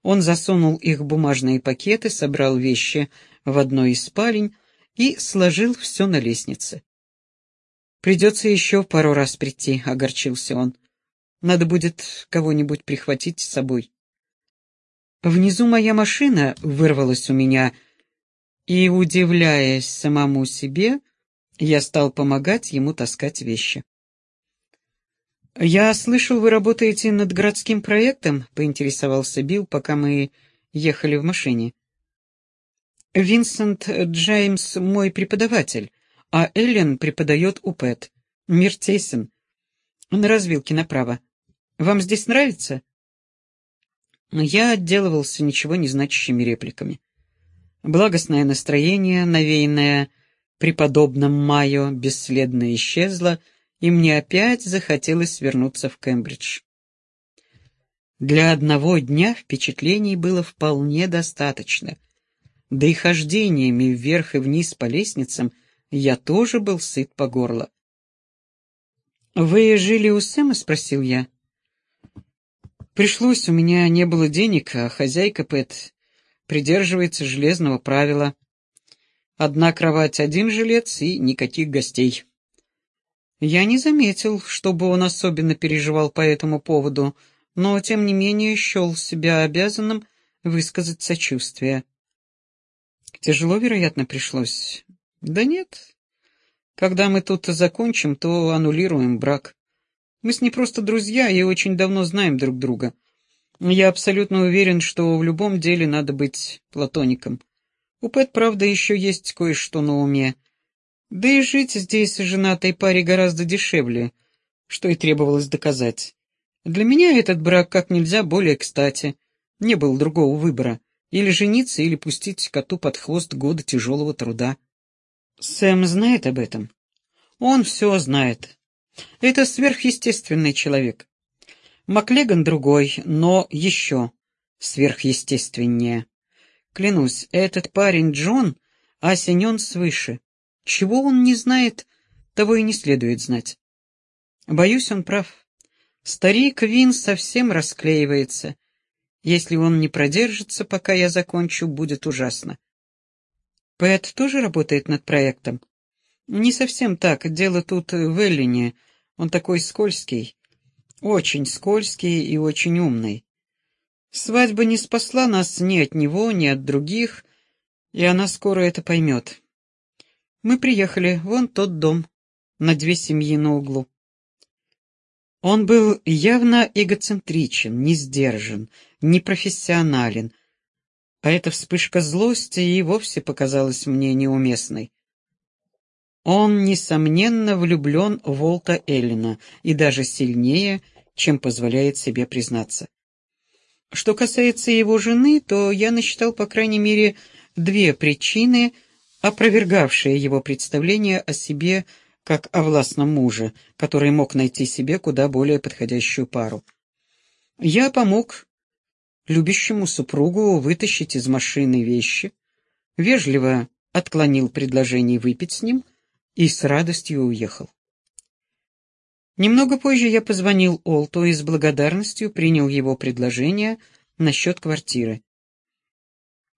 Он засунул их в бумажные пакеты, собрал вещи в одной из спалень и сложил все на лестнице. «Придется еще пару раз прийти», — огорчился он. «Надо будет кого-нибудь прихватить с собой». Внизу моя машина вырвалась у меня — и, удивляясь самому себе, я стал помогать ему таскать вещи. «Я слышал, вы работаете над городским проектом?» — поинтересовался Билл, пока мы ехали в машине. «Винсент Джеймс — мой преподаватель, а Эллен преподает у Пэт. Мир тесен. На развилке направо. Вам здесь нравится?» Я отделывался ничего не значащими репликами. Благостное настроение, навеянное преподобным Майо, бесследно исчезло, и мне опять захотелось вернуться в Кембридж. Для одного дня впечатлений было вполне достаточно. Да и хождениями вверх и вниз по лестницам я тоже был сыт по горло. «Вы жили у Сэма?» — спросил я. «Пришлось, у меня не было денег, а хозяйка Пэт придерживается железного правила. Одна кровать, один жилец и никаких гостей». Я не заметил, чтобы он особенно переживал по этому поводу, но, тем не менее, счел себя обязанным высказать сочувствие. Тяжело, вероятно, пришлось. Да нет, когда мы тут закончим, то аннулируем брак. Мы с ней просто друзья и очень давно знаем друг друга. Я абсолютно уверен, что в любом деле надо быть платоником. У Пэт, правда, еще есть кое-что на уме. Да и жить здесь женатой паре гораздо дешевле, что и требовалось доказать. Для меня этот брак как нельзя более кстати. Не было другого выбора. Или жениться, или пустить коту под хвост года тяжелого труда. Сэм знает об этом. Он все знает. Это сверхъестественный человек. Маклеган другой, но еще сверхъестественнее. Клянусь, этот парень Джон осенен свыше. Чего он не знает, того и не следует знать. Боюсь, он прав. Старик Вин совсем расклеивается. Если он не продержится, пока я закончу, будет ужасно. Пэт тоже работает над проектом? Не совсем так. Дело тут в Эллине. Он такой скользкий. Очень скользкий и очень умный. Свадьба не спасла нас ни от него, ни от других, и она скоро это поймет. Мы приехали, вон тот дом, на две семьи на углу. Он был явно эгоцентричен, не сдержан, непрофессионален, а эта вспышка злости и вовсе показалась мне неуместной. Он, несомненно, влюблен в Волта Эллина, и даже сильнее, чем позволяет себе признаться. Что касается его жены, то я насчитал, по крайней мере, две причины, опровергавшие его представление о себе как о властном муже, который мог найти себе куда более подходящую пару. Я помог любящему супругу вытащить из машины вещи, вежливо отклонил предложение выпить с ним и с радостью уехал. Немного позже я позвонил Олту и с благодарностью принял его предложение насчет квартиры.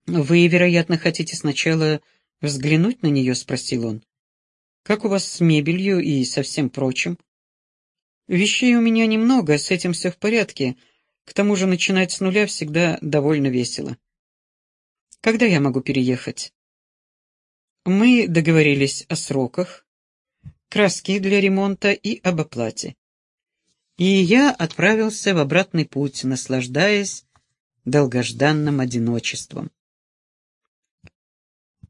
«Вы, вероятно, хотите сначала взглянуть на нее?» — спросил он. «Как у вас с мебелью и со всем прочим?» «Вещей у меня немного, с этим все в порядке», к тому же начинать с нуля всегда довольно весело. Когда я могу переехать? Мы договорились о сроках, краски для ремонта и об оплате. И я отправился в обратный путь, наслаждаясь долгожданным одиночеством.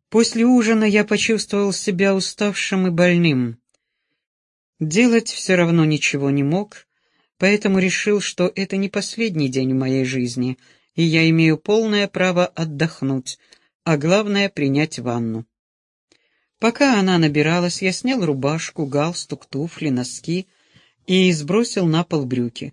После ужина я почувствовал себя уставшим и больным. Делать все равно ничего не мог, поэтому решил, что это не последний день в моей жизни, и я имею полное право отдохнуть, а главное — принять ванну. Пока она набиралась, я снял рубашку, галстук, туфли, носки и сбросил на пол брюки.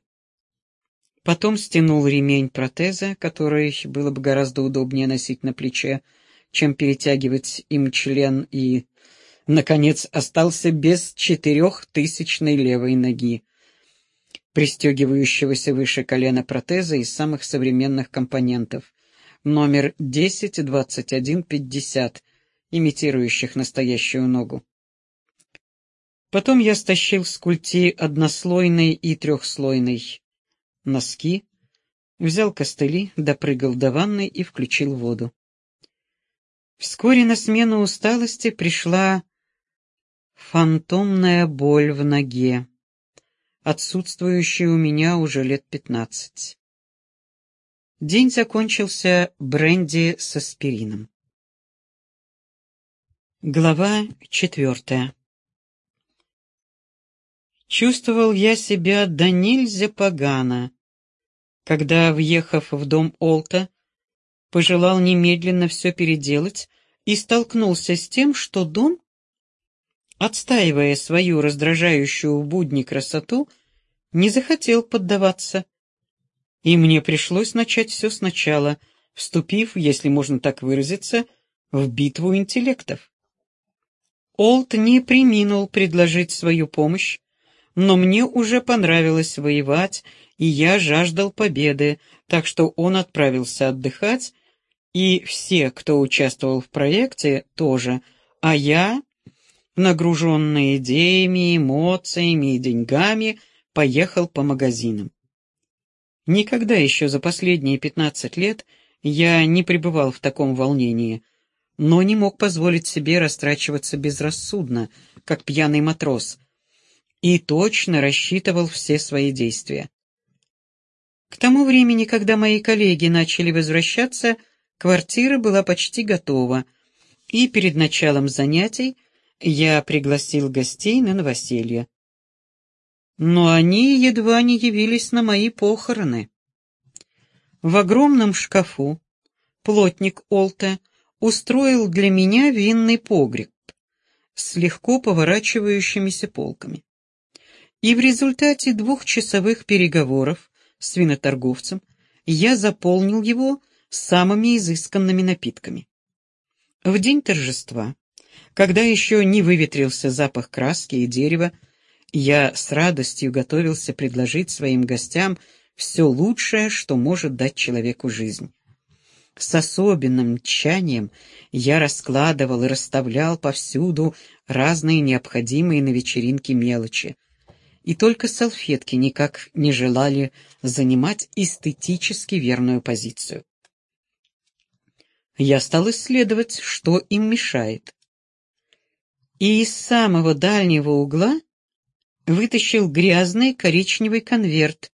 Потом стянул ремень протеза, который было бы гораздо удобнее носить на плече, чем перетягивать им член, и, наконец, остался без четырехтысячной левой ноги пристегивающегося выше колена протеза из самых современных компонентов, номер 102150, имитирующих настоящую ногу. Потом я стащил с культи однослойный и трехслойный носки, взял костыли, допрыгал до ванны и включил воду. Вскоре на смену усталости пришла фантомная боль в ноге отсутствующий у меня уже лет пятнадцать. День закончился бренди с аспирином. Глава четвертая. Чувствовал я себя до нельзя погано, когда, въехав в дом Олта, пожелал немедленно все переделать и столкнулся с тем, что дом отстаивая свою раздражающую в будни красоту, не захотел поддаваться. и мне пришлось начать все сначала, вступив, если можно так выразиться, в битву интеллектов. Олд не приминул предложить свою помощь, но мне уже понравилось воевать, и я жаждал победы, так что он отправился отдыхать, и все, кто участвовал в проекте, тоже, а я, нагруженный идеями, эмоциями и деньгами, поехал по магазинам. Никогда еще за последние пятнадцать лет я не пребывал в таком волнении, но не мог позволить себе растрачиваться безрассудно, как пьяный матрос, и точно рассчитывал все свои действия. К тому времени, когда мои коллеги начали возвращаться, квартира была почти готова, и перед началом занятий я пригласил гостей на новоселье. Но они едва не явились на мои похороны. В огромном шкафу плотник Олта устроил для меня винный погреб с легко поворачивающимися полками. И в результате двухчасовых переговоров с виноторговцем, я заполнил его самыми изысканными напитками. В день торжества, когда еще не выветрился запах краски и дерева, я с радостью готовился предложить своим гостям все лучшее, что может дать человеку жизнь. С особенным тщанием я раскладывал и расставлял повсюду разные необходимые на вечеринке мелочи, и только салфетки никак не желали занимать эстетически верную позицию. Я стал исследовать, что им мешает. И из самого дальнего угла вытащил грязный коричневый конверт,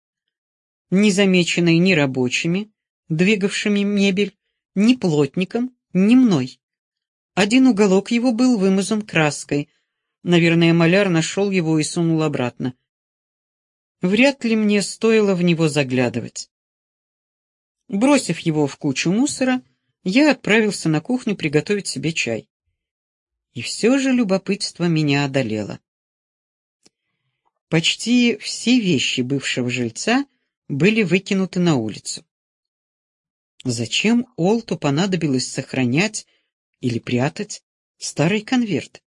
не замеченный ни рабочими, двигавшими мебель, ни плотником, ни мной. Один уголок его был вымазан краской, Наверное, маляр нашел его и сунул обратно. Вряд ли мне стоило в него заглядывать. Бросив его в кучу мусора, я отправился на кухню приготовить себе чай. И все же любопытство меня одолело. Почти все вещи бывшего жильца были выкинуты на улицу. Зачем Олту понадобилось сохранять или прятать старый конверт?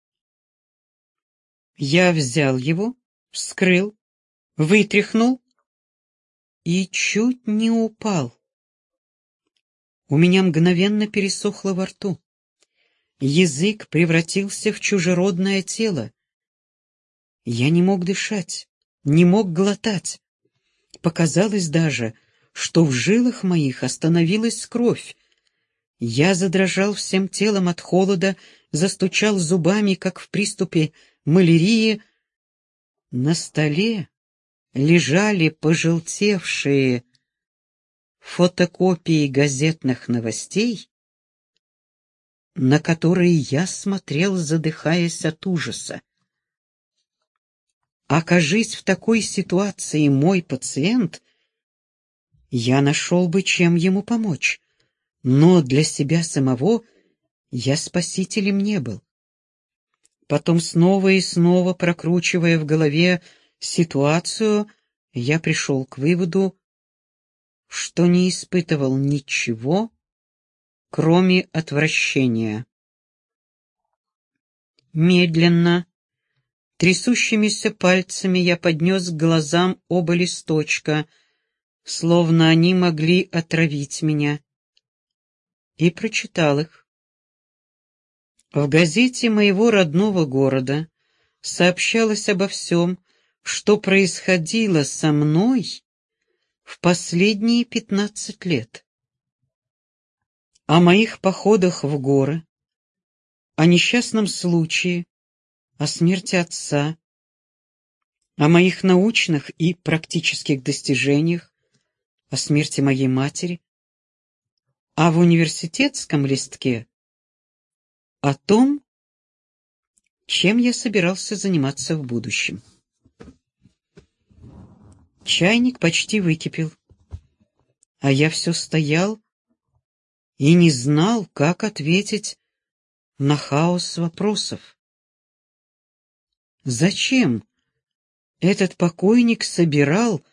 Я взял его, вскрыл, вытряхнул и чуть не упал. У меня мгновенно пересохло во рту. Язык превратился в чужеродное тело. Я не мог дышать, не мог глотать. Показалось даже, что в жилах моих остановилась кровь. Я задрожал всем телом от холода, застучал зубами, как в приступе малярии, на столе лежали пожелтевшие фотокопии газетных новостей, на которые я смотрел, задыхаясь от ужаса. Окажись в такой ситуации мой пациент, я нашел бы, чем ему помочь, но для себя самого я спасителем не был. Потом снова и снова прокручивая в голове ситуацию, я пришел к выводу, что не испытывал ничего, кроме отвращения. Медленно, трясущимися пальцами я поднес к глазам оба листочка, словно они могли отравить меня, и прочитал их. В газете моего родного города сообщалось обо всем, что происходило со мной в последние пятнадцать лет. О моих походах в горы, о несчастном случае, о смерти отца, о моих научных и практических достижениях, о смерти моей матери, а в университетском листке о том, чем я собирался заниматься в будущем. Чайник почти выкипел, а я все стоял и не знал, как ответить на хаос вопросов. Зачем этот покойник собирал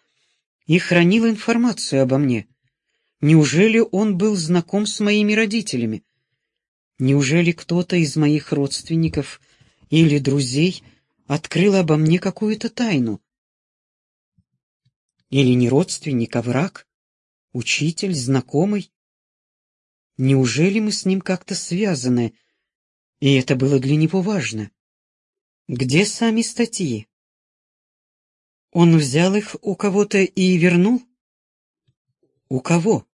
и хранил информацию обо мне. Неужели он был знаком с моими родителями? Неужели кто-то из моих родственников или друзей открыл обо мне какую-то тайну? Или не родственник, а враг? Учитель, знакомый? Неужели мы с ним как-то связаны, и это было для него важно? Где сами статьи? Он взял их у кого-то и вернул? У кого?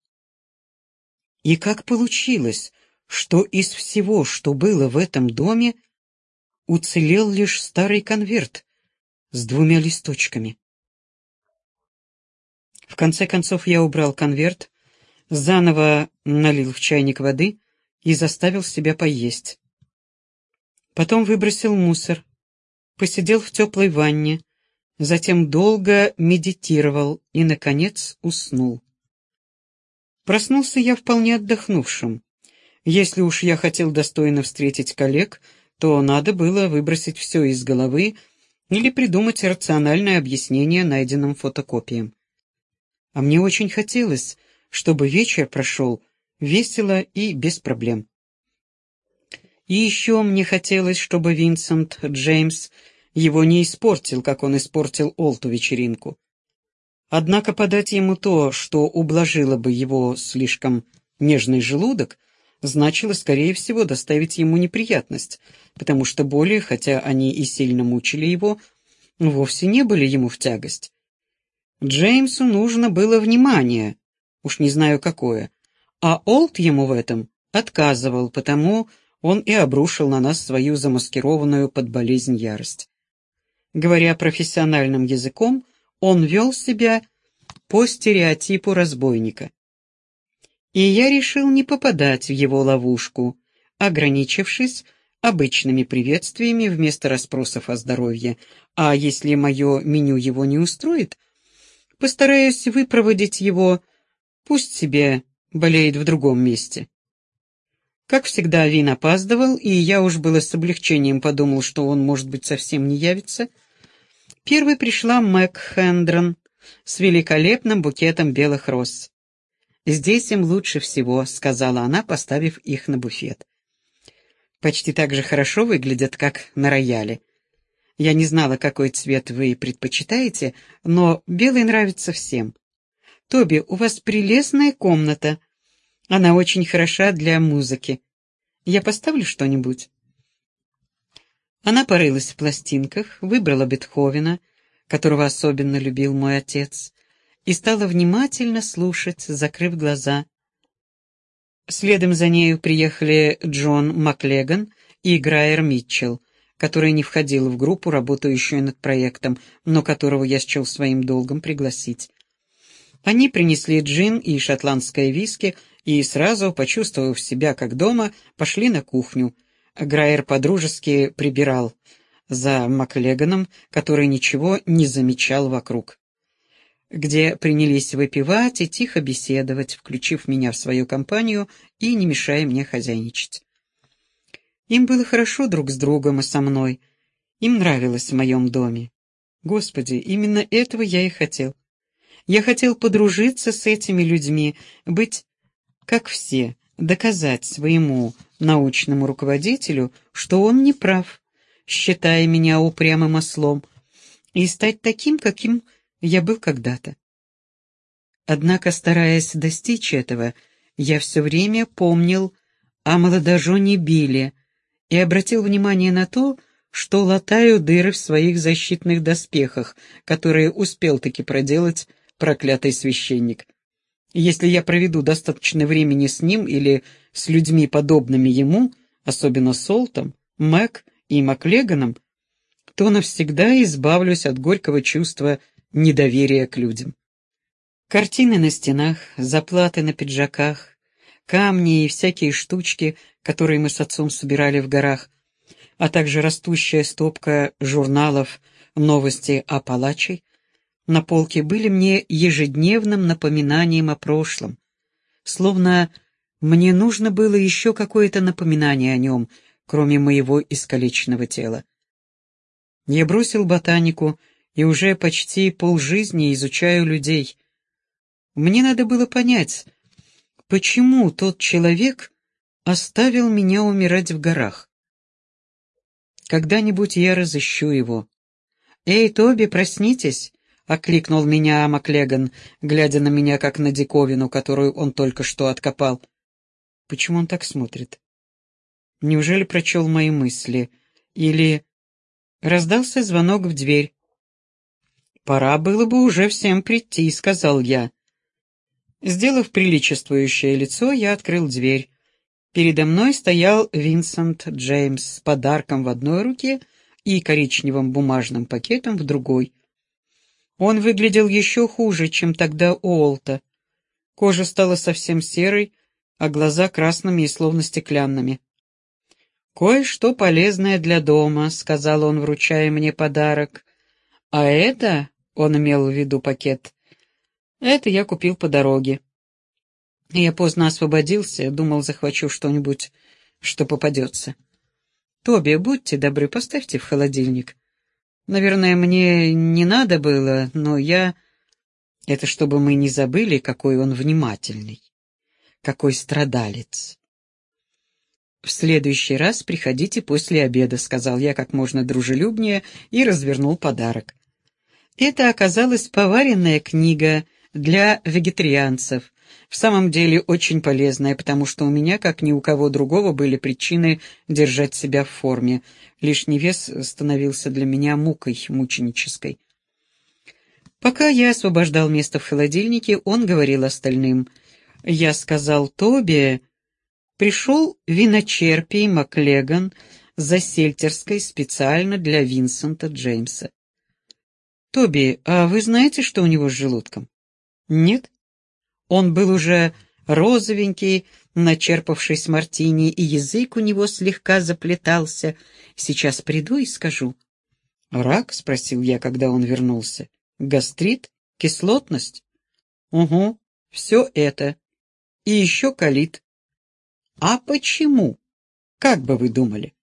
И как получилось, что из всего, что было в этом доме, уцелел лишь старый конверт с двумя листочками? В конце концов я убрал конверт, заново налил в чайник воды и заставил себя поесть. Потом выбросил мусор, посидел в теплой ванне, затем долго медитировал и, наконец, уснул. Проснулся я вполне отдохнувшим. Если уж я хотел достойно встретить коллег, то надо было выбросить все из головы или придумать рациональное объяснение найденным фотокопиям. А мне очень хотелось, чтобы вечер прошел весело и без проблем. И еще мне хотелось, чтобы Винсент Джеймс его не испортил, как он испортил Олту вечеринку. Однако подать ему то, что ублажило бы его слишком нежный желудок, значило, скорее всего, доставить ему неприятность, потому что боли, хотя они и сильно мучили его, вовсе не были ему в тягость. Джеймсу нужно было внимание, уж не знаю какое, а Олд ему в этом отказывал, потому он и обрушил на нас свою замаскированную под болезнь ярость. Говоря профессиональным языком, он вел себя по стереотипу разбойника. И я решил не попадать в его ловушку, ограничившись обычными приветствиями вместо расспросов о здоровье, а если мое меню его не устроит, постараюсь выпроводить его, пусть себе болеет в другом месте. Как всегда, Вин опаздывал, и я уж было с облегчением подумал, что он, может быть, совсем не явится — Первой пришла Мэг Хендрон с великолепным букетом белых роз. «Здесь им лучше всего», — сказала она, поставив их на буфет. «Почти так же хорошо выглядят, как на рояле. Я не знала, какой цвет вы предпочитаете, но белый нравится всем. Тоби, у вас прелестная комната. Она очень хороша для музыки. Я поставлю что-нибудь?» Она порылась в пластинках, выбрала Бетховена, которого особенно любил мой отец, и стала внимательно слушать, закрыв глаза. Следом за нею приехали Джон Маклеган и Грайер Митчелл, который не входил в группу, работающую над проектом, но которого я счел своим долгом пригласить. Они принесли джин и шотландское виски и, сразу, почувствовав себя как дома, пошли на кухню, Грайер подружески прибирал за Маклеганом, который ничего не замечал вокруг, где принялись выпивать и тихо беседовать, включив меня в свою компанию и не мешая мне хозяйничать. Им было хорошо друг с другом и со мной. Им нравилось в моем доме. Господи, именно этого я и хотел. Я хотел подружиться с этими людьми, быть как все, доказать своему научному руководителю, что он не прав, считая меня упрямым ослом, и стать таким, каким я был когда-то. Однако, стараясь достичь этого, я все время помнил о молодожене Билли и обратил внимание на то, что латаю дыры в своих защитных доспехах, которые успел таки проделать проклятый священник. Если я проведу достаточно времени с ним или с людьми, подобными ему, особенно Солтом, Мэг и Маклеганом, то навсегда избавлюсь от горького чувства недоверия к людям. Картины на стенах, заплаты на пиджаках, камни и всякие штучки, которые мы с отцом собирали в горах, а также растущая стопка журналов «Новости о Палачей», на полке были мне ежедневным напоминанием о прошлом, словно мне нужно было еще какое-то напоминание о нем, кроме моего искалеченного тела. Я бросил ботанику и уже почти полжизни изучаю людей, Мне надо было понять, почему тот человек оставил меня умирать в горах. Когда-нибудь я разыщу его. «Эй, Тоби, проснитесь!» — окликнул меня Маклеган, глядя на меня, как на диковину, которую он только что откопал. Почему он так смотрит? Неужели прочел мои мысли? Или... Раздался звонок в дверь. «Пора было бы уже всем прийти», — сказал я. Сделав приличествующее лицо, я открыл дверь. Передо мной стоял Винсент Джеймс с подарком в одной руке и коричневым бумажным пакетом в другой. Он выглядел еще хуже, чем тогда Уолта. Кожа стала совсем серой, а глаза красными и словно стеклянными. «Кое-что полезное для дома», — сказал он, вручая мне подарок. «А это...» — он имел в виду пакет. Это я купил по дороге. Я поздно освободился, думал, захвачу что-нибудь, что попадется. Тоби, будьте добры, поставьте в холодильник. Наверное, мне не надо было, но я... Это чтобы мы не забыли, какой он внимательный, какой страдалец. «В следующий раз приходите после обеда», — сказал я как можно дружелюбнее и развернул подарок. Это оказалась поваренная книга для вегетарианцев. В самом деле очень полезная, потому что у меня, как ни у кого другого, были причины держать себя в форме. Лишний вес становился для меня мукой мученической. Пока я освобождал место в холодильнике, он говорил остальным. Я сказал Тоби, пришел виночерпий Маклеган за сельтерской специально для Винсента Джеймса. «Тоби, а вы знаете, что у него с желудком?» Нет. Он был уже розовенький, начерпавшись мартини, и язык у него слегка заплетался. Сейчас приду и скажу. «Рак?» — спросил я, когда он вернулся. «Гастрит? Кислотность?» «Угу, все это. И еще колит». «А почему? Как бы вы думали?»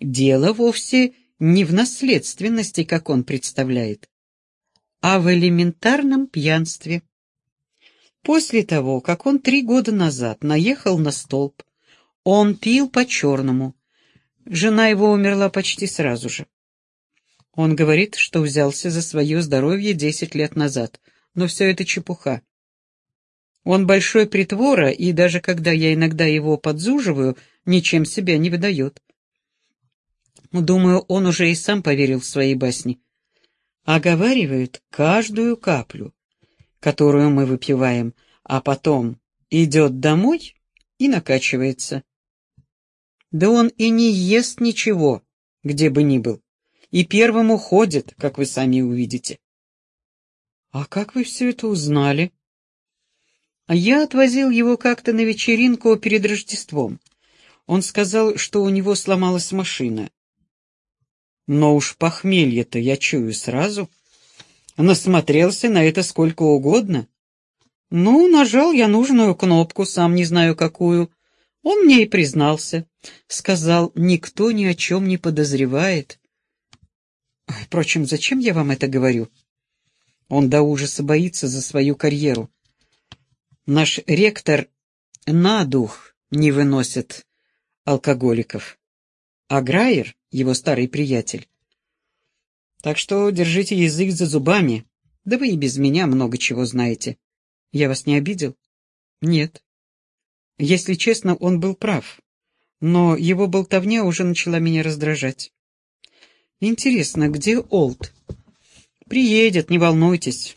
«Дело вовсе не в наследственности, как он представляет а в элементарном пьянстве. После того, как он три года назад наехал на столб, он пил по-черному. Жена его умерла почти сразу же. Он говорит, что взялся за свое здоровье десять лет назад, но все это чепуха. Он большой притвора, и даже когда я иногда его подзуживаю, ничем себя не выдает. Думаю, он уже и сам поверил в свои басни оговаривают каждую каплю, которую мы выпиваем, а потом идет домой и накачивается. Да он и не ест ничего, где бы ни был, и первым уходит, как вы сами увидите. А как вы все это узнали? Я отвозил его как-то на вечеринку перед Рождеством. Он сказал, что у него сломалась машина, но уж похмелье-то я чую сразу. Насмотрелся на это сколько угодно. Ну, нажал я нужную кнопку, сам не знаю какую. Он мне и признался. Сказал, никто ни о чем не подозревает. Впрочем, зачем я вам это говорю? Он до ужаса боится за свою карьеру. Наш ректор на дух не выносит алкоголиков. А Грайер его старый приятель. Так что держите язык за зубами. Да вы и без меня много чего знаете. Я вас не обидел? Нет. Если честно, он был прав. Но его болтовня уже начала меня раздражать. Интересно, где Олд? Приедет, не волнуйтесь.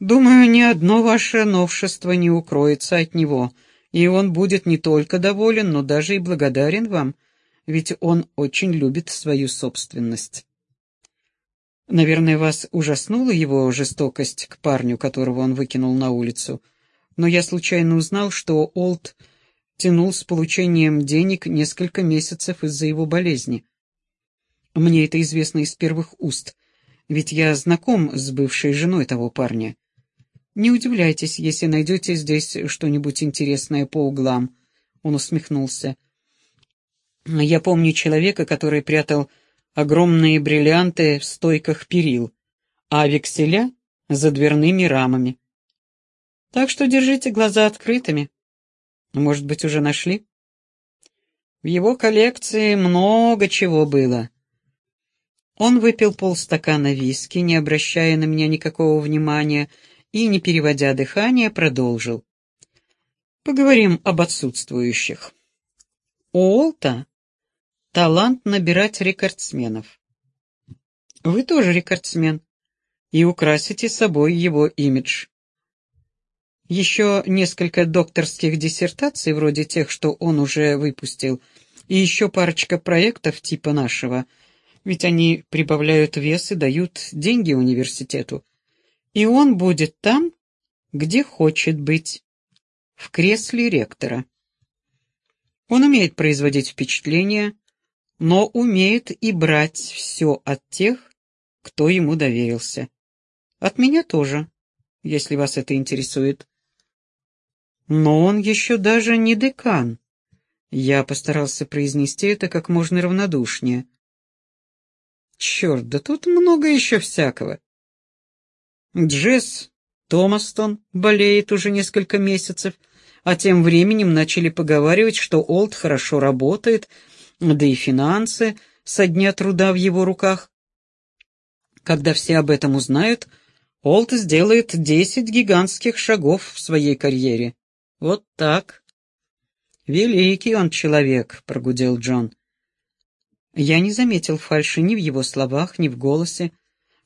Думаю, ни одно ваше новшество не укроется от него, и он будет не только доволен, но даже и благодарен вам ведь он очень любит свою собственность. Наверное, вас ужаснула его жестокость к парню, которого он выкинул на улицу, но я случайно узнал, что Олд тянул с получением денег несколько месяцев из-за его болезни. Мне это известно из первых уст, ведь я знаком с бывшей женой того парня. Не удивляйтесь, если найдете здесь что-нибудь интересное по углам. Он усмехнулся. Я помню человека, который прятал огромные бриллианты в стойках перил, а векселя — за дверными рамами. Так что держите глаза открытыми. Может быть, уже нашли? В его коллекции много чего было. Он выпил полстакана виски, не обращая на меня никакого внимания, и, не переводя дыхание, продолжил. Поговорим об отсутствующих. У Олта талант набирать рекордсменов. Вы тоже рекордсмен, и украсите собой его имидж. Еще несколько докторских диссертаций, вроде тех, что он уже выпустил, и еще парочка проектов типа нашего, ведь они прибавляют вес и дают деньги университету. И он будет там, где хочет быть, в кресле ректора. Он умеет производить впечатление, но умеет и брать все от тех, кто ему доверился. От меня тоже, если вас это интересует. Но он еще даже не декан. Я постарался произнести это как можно равнодушнее. Черт, да тут много еще всякого. Джесс Томастон болеет уже несколько месяцев, а тем временем начали поговаривать, что Олд хорошо работает, да и финансы со дня труда в его руках. Когда все об этом узнают, Олд сделает десять гигантских шагов в своей карьере. Вот так. Великий он человек, прогудел Джон. Я не заметил фальши ни в его словах, ни в голосе,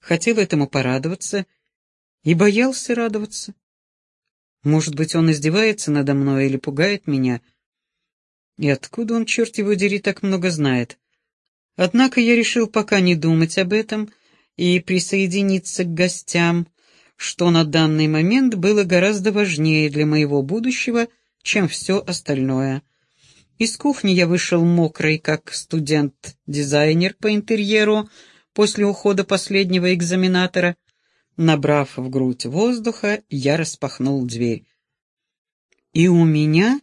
хотел этому порадоваться и боялся радоваться. Может быть, он издевается надо мной или пугает меня? И откуда он, черт его дери, так много знает? Однако я решил пока не думать об этом и присоединиться к гостям, что на данный момент было гораздо важнее для моего будущего, чем все остальное. Из кухни я вышел мокрый, как студент-дизайнер по интерьеру после ухода последнего экзаменатора. Набрав в грудь воздуха, я распахнул дверь. И у меня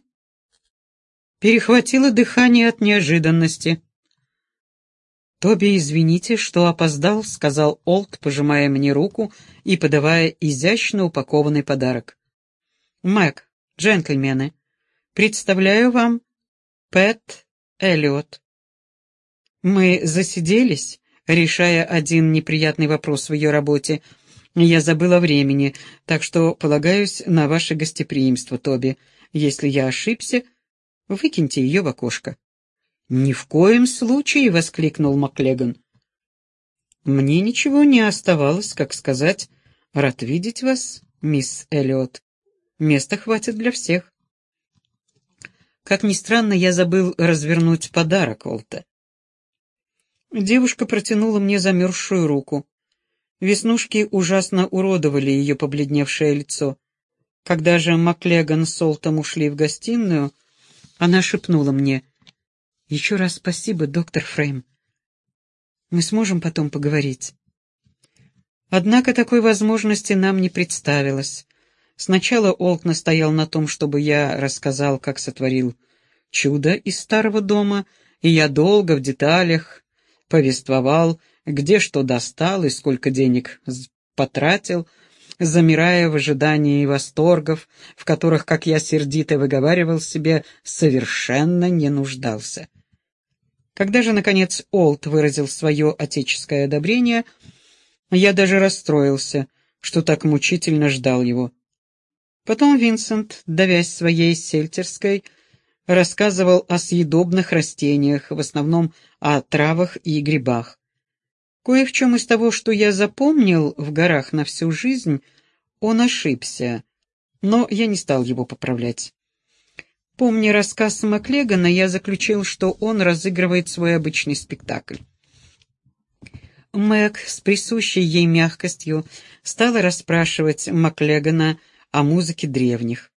перехватило дыхание от неожиданности. «Тоби, извините, что опоздал», — сказал Олд, пожимая мне руку и подавая изящно упакованный подарок. «Мэг, джентльмены, представляю вам Пэт Эллиот». Мы засиделись, решая один неприятный вопрос в ее работе. Я забыла времени, так что полагаюсь на ваше гостеприимство, Тоби. Если я ошибся, выкиньте ее в окошко. «Ни в коем случае!» — воскликнул Маклеган. «Мне ничего не оставалось, как сказать, рад видеть вас, мисс Эллиот. Места хватит для всех». Как ни странно, я забыл развернуть подарок Олта. Девушка протянула мне замерзшую руку. Веснушки ужасно уродовали ее побледневшее лицо. Когда же Маклеган с Олтом ушли в гостиную, она шепнула мне — еще раз спасибо, доктор Фрейм. Мы сможем потом поговорить. Однако такой возможности нам не представилось. Сначала Олк настоял на том, чтобы я рассказал, как сотворил чудо из старого дома, и я долго в деталях повествовал, где что достал и сколько денег потратил, замирая в ожидании восторгов, в которых, как я сердито выговаривал себе, совершенно не нуждался. Когда же, наконец, Олд выразил свое отеческое одобрение, я даже расстроился, что так мучительно ждал его. Потом Винсент, давясь своей сельтерской, рассказывал о съедобных растениях, в основном о травах и грибах. Кое в чем из того, что я запомнил в горах на всю жизнь, он ошибся, но я не стал его поправлять. Помня рассказ Маклегана, я заключил, что он разыгрывает свой обычный спектакль. Мэг с присущей ей мягкостью стала расспрашивать Маклегана о музыке древних.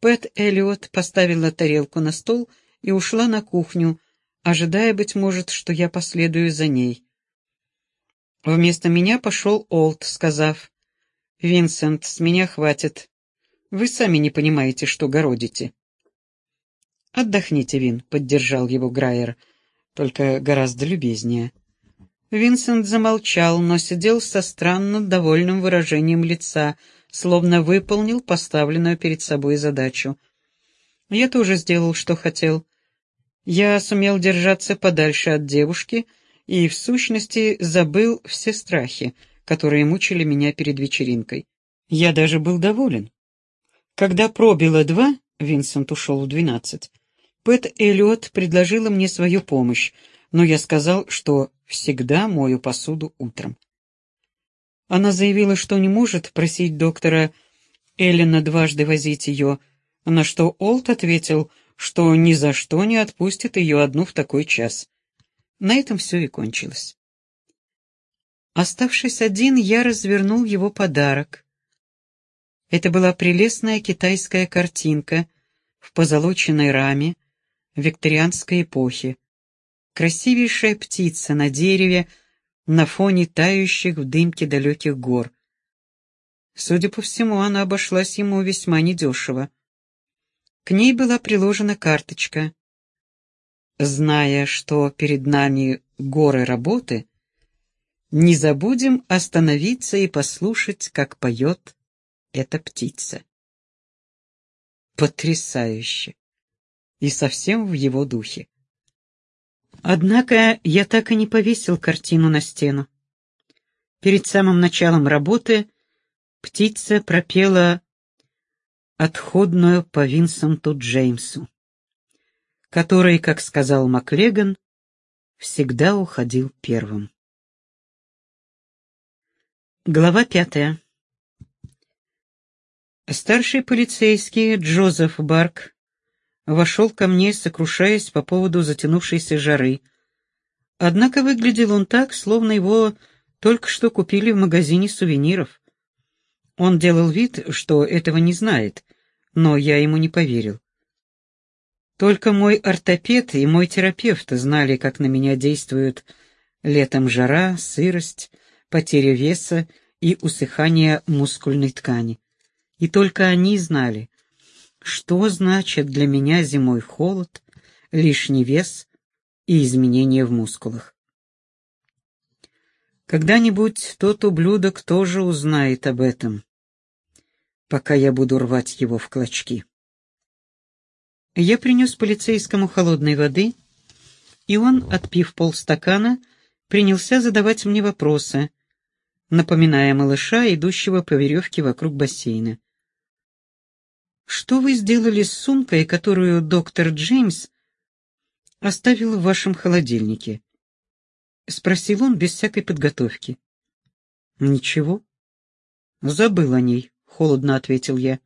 Пэт Эллиот поставила тарелку на стол и ушла на кухню, ожидая, быть может, что я последую за ней. Вместо меня пошел Олд, сказав, «Винсент, с меня хватит. Вы сами не понимаете, что городите». «Отдохните, Вин», — поддержал его Грайер, только гораздо любезнее. Винсент замолчал, но сидел со странно довольным выражением лица, словно выполнил поставленную перед собой задачу. Я тоже сделал, что хотел. Я сумел держаться подальше от девушки и, в сущности, забыл все страхи, которые мучили меня перед вечеринкой. Я даже был доволен. Когда пробило два, Винсент ушел в двенадцать, Пэт Эллиот предложила мне свою помощь, но я сказал, что всегда мою посуду утром. Она заявила, что не может просить доктора Эллена дважды возить ее, на что Олд ответил, что ни за что не отпустит ее одну в такой час. На этом все и кончилось. Оставшись один, я развернул его подарок. Это была прелестная китайская картинка в позолоченной раме викторианской эпохи. Красивейшая птица на дереве на фоне тающих в дымке далеких гор. Судя по всему, она обошлась ему весьма недешево. К ней была приложена карточка. Зная, что перед нами горы работы, не забудем остановиться и послушать, как поет эта птица. Потрясающе! И совсем в его духе. Однако я так и не повесил картину на стену. Перед самым началом работы птица пропела отходную по Винсенту Джеймсу, который, как сказал Маклеган, всегда уходил первым. Глава пятая. Старший полицейский Джозеф Барк вошел ко мне, сокрушаясь по поводу затянувшейся жары. Однако выглядел он так, словно его только что купили в магазине сувениров. Он делал вид, что этого не знает, но я ему не поверил. Только мой ортопед и мой терапевт знали, как на меня действуют летом жара, сырость, потеря веса и усыхание мускульной ткани. И только они знали, что значит для меня зимой холод, лишний вес и изменения в мускулах? Когда-нибудь тот ублюдок тоже узнает об этом, пока я буду рвать его в клочки. Я принес полицейскому холодной воды, и он, отпив полстакана, принялся задавать мне вопросы, напоминая малыша, идущего по веревке вокруг бассейна. Что вы сделали с сумкой, которую доктор Джеймс оставил в вашем холодильнике? Спросил он без всякой подготовки. Ничего. Забыл о ней, холодно ответил я.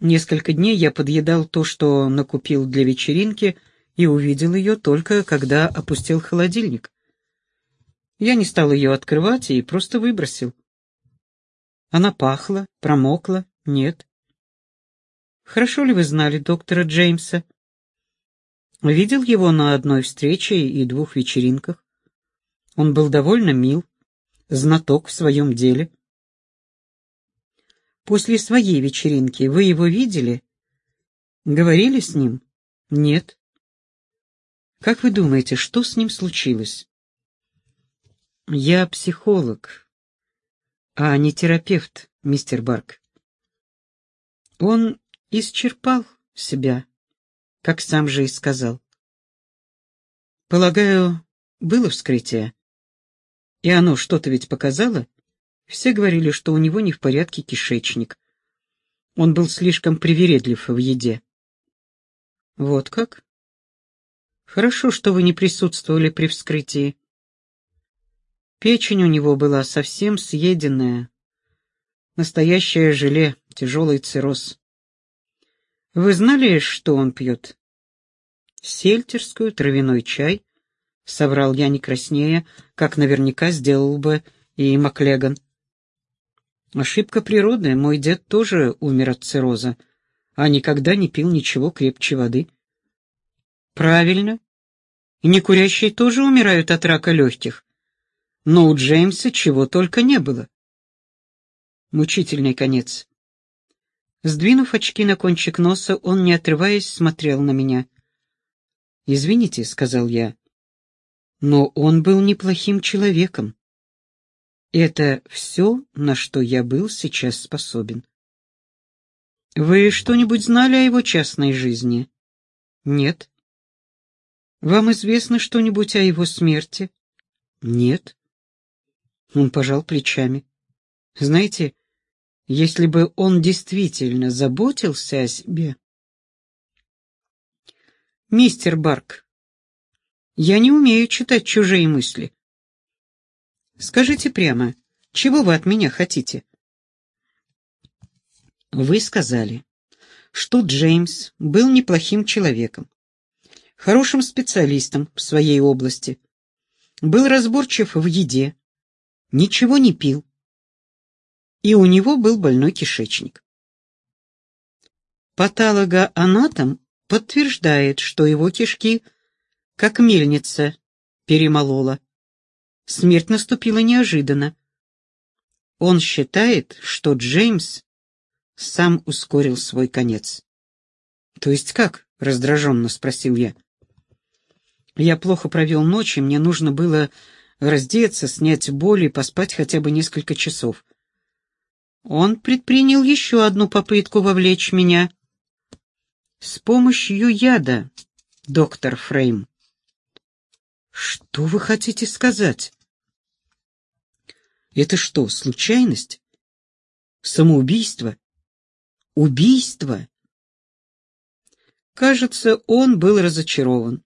Несколько дней я подъедал то, что накупил для вечеринки, и увидел ее только, когда опустил холодильник. Я не стал ее открывать и просто выбросил. Она пахла, промокла, нет. Хорошо ли вы знали доктора Джеймса? Видел его на одной встрече и двух вечеринках. Он был довольно мил, знаток в своем деле. После своей вечеринки вы его видели? Говорили с ним? Нет. Как вы думаете, что с ним случилось? Я психолог, а не терапевт, мистер Барк. Он исчерпал себя, как сам же и сказал. Полагаю, было вскрытие. И оно что-то ведь показало? Все говорили, что у него не в порядке кишечник. Он был слишком привередлив в еде. Вот как? Хорошо, что вы не присутствовали при вскрытии. Печень у него была совсем съеденная. Настоящее желе, тяжелый цирроз. Вы знали, что он пьет? Сельтерскую, травяной чай, — соврал я не краснее, как наверняка сделал бы и Маклеган. Ошибка природная, мой дед тоже умер от цирроза, а никогда не пил ничего крепче воды. Правильно. И некурящие тоже умирают от рака легких. Но у Джеймса чего только не было. Мучительный конец. Сдвинув очки на кончик носа, он, не отрываясь, смотрел на меня. «Извините», — сказал я, — «но он был неплохим человеком». Это все, на что я был сейчас способен. Вы что-нибудь знали о его частной жизни? Нет. Вам известно что-нибудь о его смерти? Нет. Он пожал плечами. Знаете, если бы он действительно заботился о себе... Мистер Барк, я не умею читать чужие мысли. Скажите прямо, чего вы от меня хотите? Вы сказали, что Джеймс был неплохим человеком, хорошим специалистом в своей области, был разборчив в еде, ничего не пил, и у него был больной кишечник. Патологоанатом подтверждает, что его кишки, как мельница, перемолола. Смерть наступила неожиданно. Он считает, что Джеймс сам ускорил свой конец. «То есть как?» — раздраженно спросил я. Я плохо провел ночь, и мне нужно было раздеться, снять боль и поспать хотя бы несколько часов. Он предпринял еще одну попытку вовлечь меня. С помощью яда, доктор Фрейм. Что вы хотите сказать? Это что, случайность? Самоубийство? Убийство? Кажется, он был разочарован.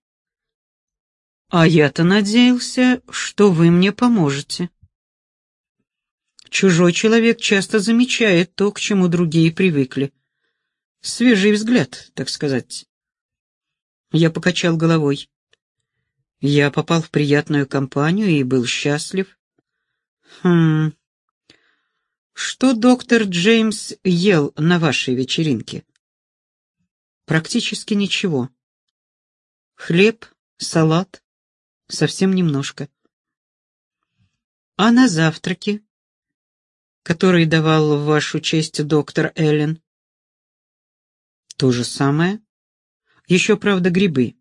А я-то надеялся, что вы мне поможете. Чужой человек часто замечает то, к чему другие привыкли. Свежий взгляд, так сказать. Я покачал головой. Я попал в приятную компанию и был счастлив. Хм, что доктор Джеймс ел на вашей вечеринке? Практически ничего. Хлеб, салат, совсем немножко. А на завтраке, который давал в вашу честь доктор Эллен? То же самое. Еще, правда, грибы.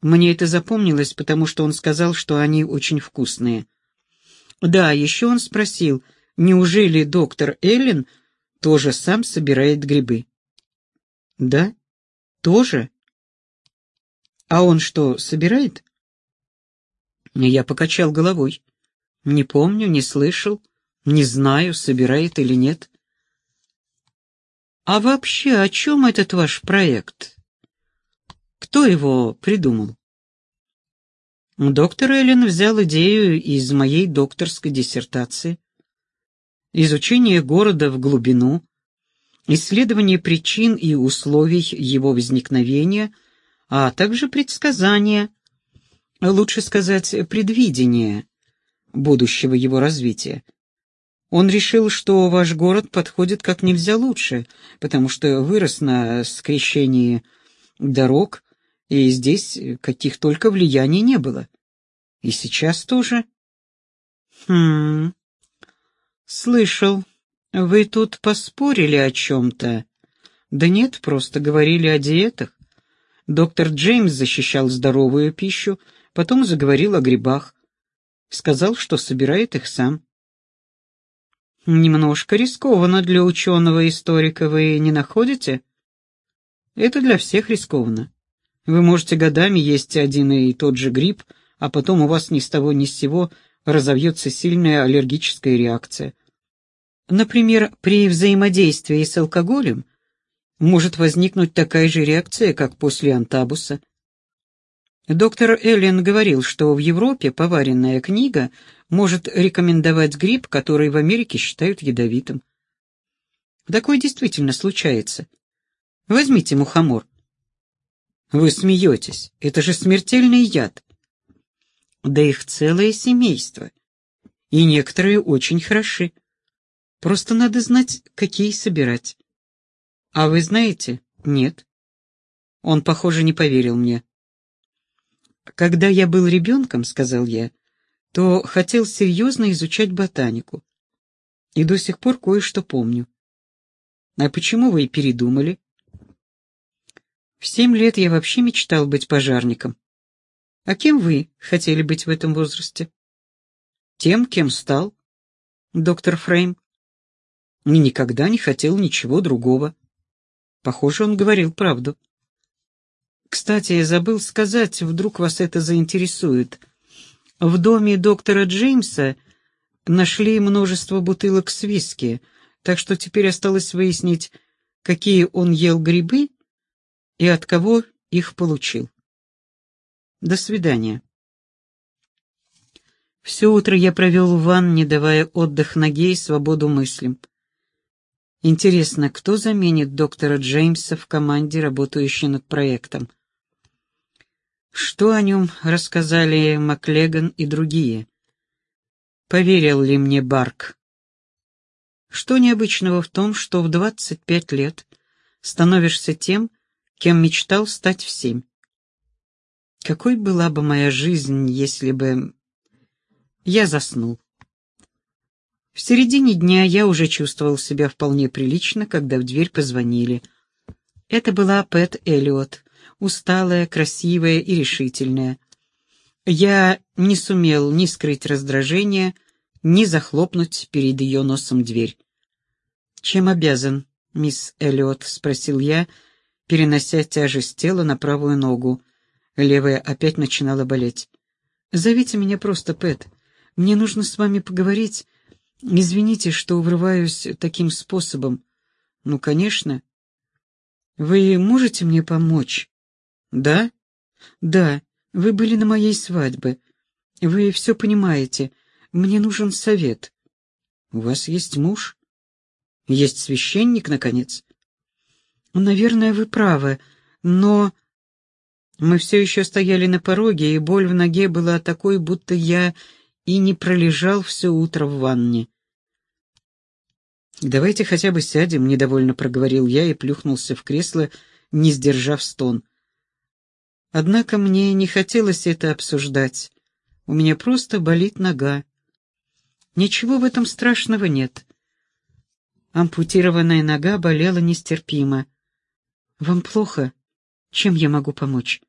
Мне это запомнилось, потому что он сказал, что они очень вкусные. Да, еще он спросил — Неужели доктор Эллен тоже сам собирает грибы? Да, тоже. А он что, собирает? Я покачал головой. Не помню, не слышал, не знаю, собирает или нет. А вообще, о чем этот ваш проект? Кто его придумал? Доктор Эллен взял идею из моей докторской диссертации изучение города в глубину, исследование причин и условий его возникновения, а также предсказание, лучше сказать, предвидение будущего его развития. Он решил, что ваш город подходит как нельзя лучше, потому что вырос на скрещении дорог, и здесь каких только влияний не было. И сейчас тоже. Хм, «Слышал. Вы тут поспорили о чем-то?» «Да нет, просто говорили о диетах. Доктор Джеймс защищал здоровую пищу, потом заговорил о грибах. Сказал, что собирает их сам». «Немножко рискованно для ученого-историка, вы не находите?» «Это для всех рискованно. Вы можете годами есть один и тот же гриб, а потом у вас ни с того ни с сего разовьется сильная аллергическая реакция. Например, при взаимодействии с алкоголем может возникнуть такая же реакция, как после антабуса. Доктор Эллен говорил, что в Европе поваренная книга может рекомендовать гриб, который в Америке считают ядовитым. Такое действительно случается. Возьмите мухомор. Вы смеетесь, это же смертельный яд. Да их целое семейство. И некоторые очень хороши. Просто надо знать, какие собирать. А вы знаете? Нет. Он, похоже, не поверил мне. Когда я был ребенком, сказал я, то хотел серьезно изучать ботанику. И до сих пор кое-что помню. А почему вы передумали? Семь лет я вообще мечтал быть пожарником. А кем вы хотели быть в этом возрасте? Тем, кем стал. доктор Фрейм. И никогда не хотел ничего другого. Похоже, он говорил правду. Кстати, я забыл сказать, вдруг вас это заинтересует. В доме доктора Джеймса нашли множество бутылок с виски, так что теперь осталось выяснить, какие он ел грибы и от кого их получил. До свидания. Все утро я провел в ванне, давая отдых ноге и свободу мыслям. Интересно, кто заменит доктора Джеймса в команде, работающей над проектом? Что о нем рассказали Маклеган и другие? Поверил ли мне Барк? Что необычного в том, что в 25 лет становишься тем, кем мечтал стать в семь? Какой была бы моя жизнь, если бы... Я заснул. В середине дня я уже чувствовал себя вполне прилично, когда в дверь позвонили. Это была Пэт Эллиот усталая, красивая и решительная. Я не сумел ни скрыть раздражение, ни захлопнуть перед ее носом дверь. «Чем обязан, мисс Эллиот?» — спросил я, перенося тяжесть тела на правую ногу. Левая опять начинала болеть. «Зовите меня просто Пэт. Мне нужно с вами поговорить. Извините, что врываюсь таким способом. Ну, конечно. Вы можете мне помочь?» «Да? Да, вы были на моей свадьбе. Вы все понимаете. Мне нужен совет. У вас есть муж? Есть священник, наконец?» «Наверное, вы правы, но...» Мы все еще стояли на пороге, и боль в ноге была такой, будто я и не пролежал все утро в ванне. «Давайте хотя бы сядем», — недовольно проговорил я и плюхнулся в кресло, не сдержав стон. Однако мне не хотелось это обсуждать. У меня просто болит нога. Ничего в этом страшного нет. Ампутированная нога болела нестерпимо. «Вам плохо? Чем я могу помочь?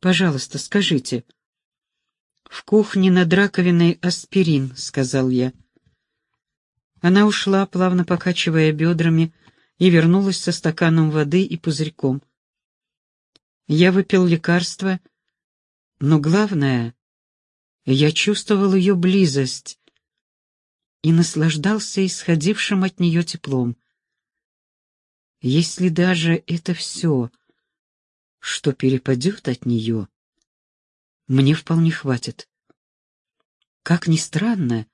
Пожалуйста, скажите». «В кухне над раковиной аспирин», — сказал я. Она ушла, плавно покачивая бедрами, и вернулась со стаканом воды и пузырьком. Я выпил лекарство, но главное, я чувствовал ее близость и наслаждался исходившим от нее теплом. Если даже это все, что перепадет от нее, мне вполне хватит. Как ни странно,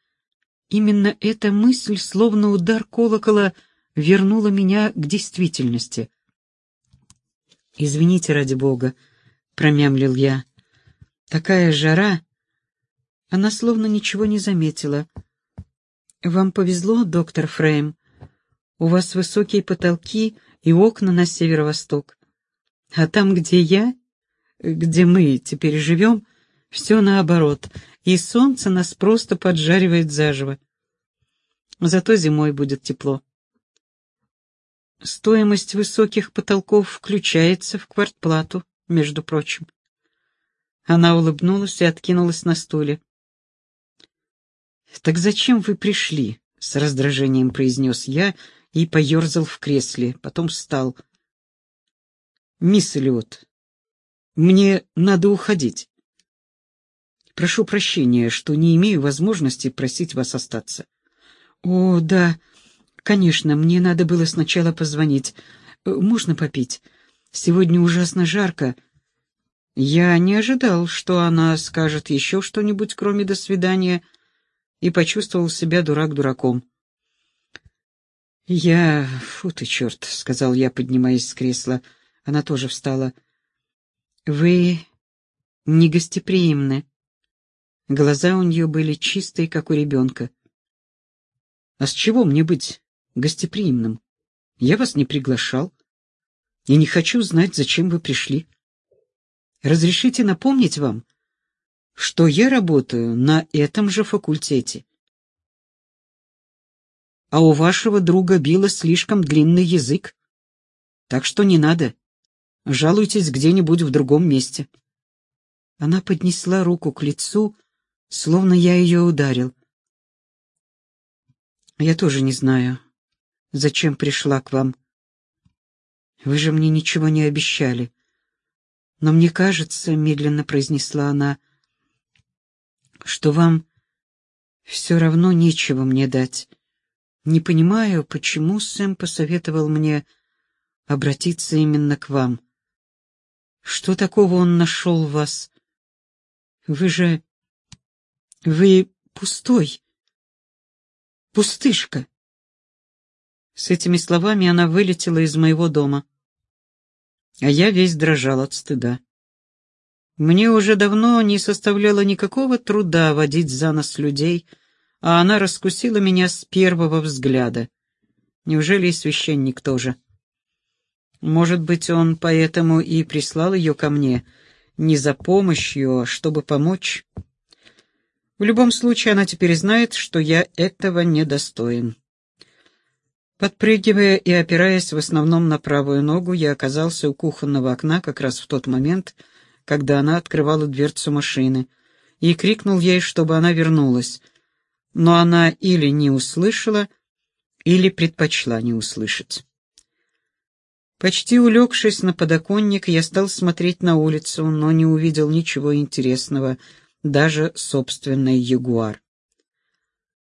именно эта мысль, словно удар колокола, вернула меня к действительности. «Извините, ради бога», — промямлил я. «Такая жара!» Она словно ничего не заметила. «Вам повезло, доктор Фрейм. У вас высокие потолки и окна на северо-восток. А там, где я, где мы теперь живем, все наоборот, и солнце нас просто поджаривает заживо. Зато зимой будет тепло. Стоимость высоких потолков включается в квартплату, между прочим. Она улыбнулась и откинулась на стуле. «Так зачем вы пришли?» — с раздражением произнес я и поерзал в кресле, потом встал. «Мисс Эллиот, мне надо уходить. Прошу прощения, что не имею возможности просить вас остаться». «О, да», «Конечно, мне надо было сначала позвонить. Э, можно попить? Сегодня ужасно жарко». Я не ожидал, что она скажет еще что-нибудь, кроме «до свидания», и почувствовал себя дурак дураком. «Я... Фу ты, черт!» — сказал я, поднимаясь с кресла. Она тоже встала. «Вы негостеприимны». Глаза у нее были чистые, как у ребенка. «А с чего мне быть гостеприимным. Я вас не приглашал и не хочу знать, зачем вы пришли. Разрешите напомнить вам, что я работаю на этом же факультете. А у вашего друга Билла слишком длинный язык, так что не надо. Жалуйтесь где-нибудь в другом месте. Она поднесла руку к лицу, словно я ее ударил. Я тоже не знаю, зачем пришла к вам. Вы же мне ничего не обещали. Но мне кажется, — медленно произнесла она, — что вам все равно нечего мне дать. Не понимаю, почему Сэм посоветовал мне обратиться именно к вам. Что такого он нашел в вас? Вы же... Вы пустой. Пустышка. С этими словами она вылетела из моего дома. А я весь дрожал от стыда. Мне уже давно не составляло никакого труда водить за нос людей, а она раскусила меня с первого взгляда. Неужели и священник тоже? Может быть, он поэтому и прислал ее ко мне, не за помощью, а чтобы помочь? В любом случае, она теперь знает, что я этого недостоин. Подпрыгивая и опираясь в основном на правую ногу, я оказался у кухонного окна как раз в тот момент, когда она открывала дверцу машины, и крикнул ей, чтобы она вернулась. Но она или не услышала, или предпочла не услышать. Почти улегшись на подоконник, я стал смотреть на улицу, но не увидел ничего интересного, даже собственный ягуар.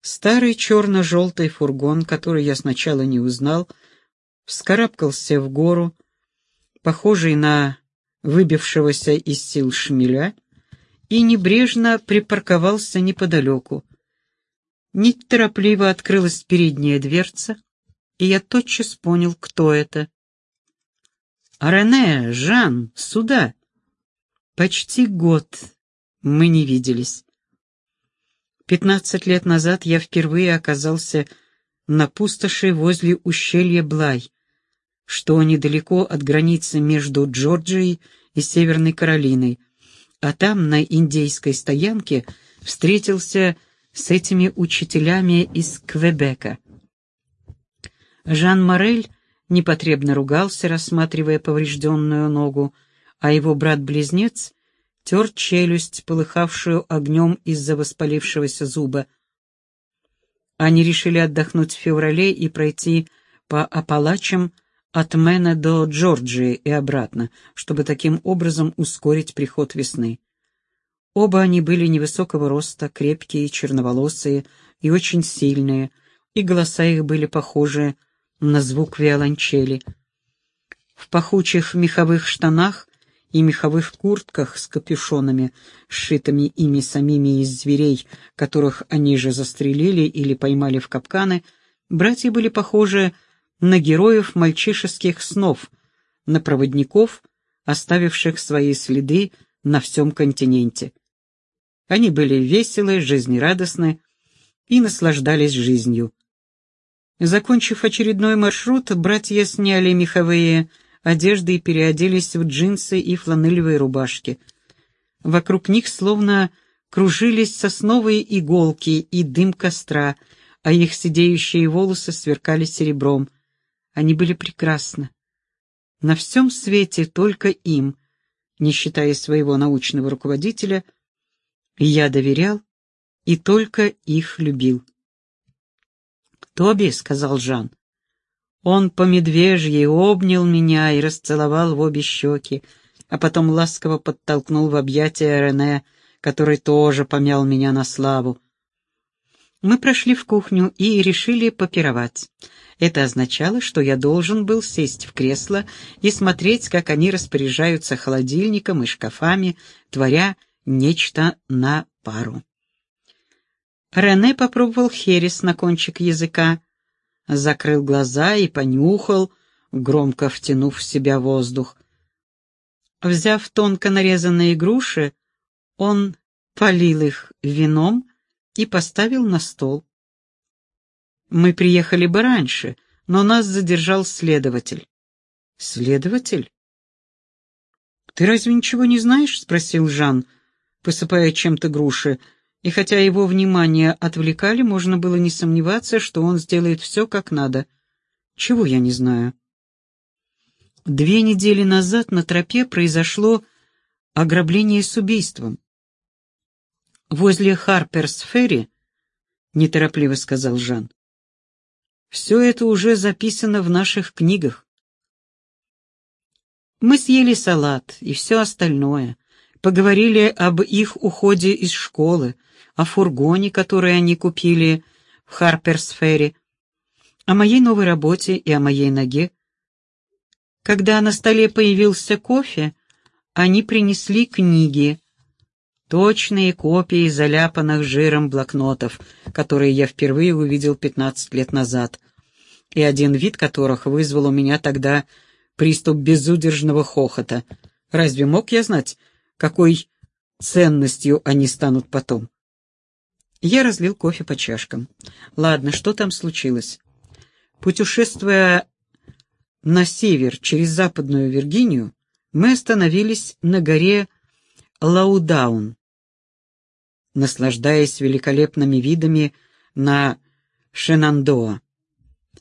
Старый черно-желтый фургон, который я сначала не узнал, вскарабкался в гору, похожий на выбившегося из сил шмеля, и небрежно припарковался неподалеку. Неторопливо открылась передняя дверца, и я тотчас понял, кто это. «Рене, Жан, сюда!» Почти год мы не виделись. Пятнадцать лет назад я впервые оказался на пустоши возле ущелья Блай, что недалеко от границы между Джорджией и Северной Каролиной, а там, на индейской стоянке, встретился с этими учителями из Квебека. Жан Морель непотребно ругался, рассматривая поврежденную ногу, а его брат-близнец тер челюсть, полыхавшую огнем из-за воспалившегося зуба. Они решили отдохнуть в феврале и пройти по Апалачам от Мэна до Джорджии и обратно, чтобы таким образом ускорить приход весны. Оба они были невысокого роста, крепкие, черноволосые и очень сильные, и голоса их были похожи на звук виолончели. В пахучих меховых штанах и меховых куртках с капюшонами, сшитыми ими самими из зверей, которых они же застрелили или поймали в капканы, братья были похожи на героев мальчишеских снов, на проводников, оставивших свои следы на всем континенте. Они были веселы, жизнерадостны и наслаждались жизнью. Закончив очередной маршрут, братья сняли меховые одежды и переоделись в джинсы и фланелевые рубашки. Вокруг них словно кружились сосновые иголки и дым костра, а их сидеющие волосы сверкали серебром. Они были прекрасны. На всем свете только им, не считая своего научного руководителя, я доверял и только их любил. «Тоби», — сказал Жан. Он по медвежьи обнял меня и расцеловал в обе щеки, а потом ласково подтолкнул в объятия Рене, который тоже помял меня на славу. Мы прошли в кухню и решили попировать. Это означало, что я должен был сесть в кресло и смотреть, как они распоряжаются холодильником и шкафами, творя нечто на пару. Рене попробовал херес на кончик языка, закрыл глаза и понюхал, громко втянув в себя воздух. Взяв тонко нарезанные груши, он полил их вином и поставил на стол. Мы приехали бы раньше, но нас задержал следователь. Следователь? Ты разве ничего не знаешь? спросил Жан, посыпая чем-то груши и хотя его внимание отвлекали, можно было не сомневаться, что он сделает все как надо. Чего я не знаю. Две недели назад на тропе произошло ограбление с убийством. Возле Харперс-Ферри, неторопливо сказал Жан. Все это уже записано в наших книгах. Мы съели салат и все остальное, поговорили об их уходе из школы, о фургоне, который они купили в Харперсфере, о моей новой работе и о моей ноге. Когда на столе появился кофе, они принесли книги, точные копии заляпанных жиром блокнотов, которые я впервые увидел 15 лет назад, и один вид которых вызвал у меня тогда приступ безудержного хохота. Разве мог я знать, какой ценностью они станут потом? Я разлил кофе по чашкам. Ладно, что там случилось? Путешествуя на север через Западную Виргинию, мы остановились на горе Лаудаун, наслаждаясь великолепными видами на Шенандоа,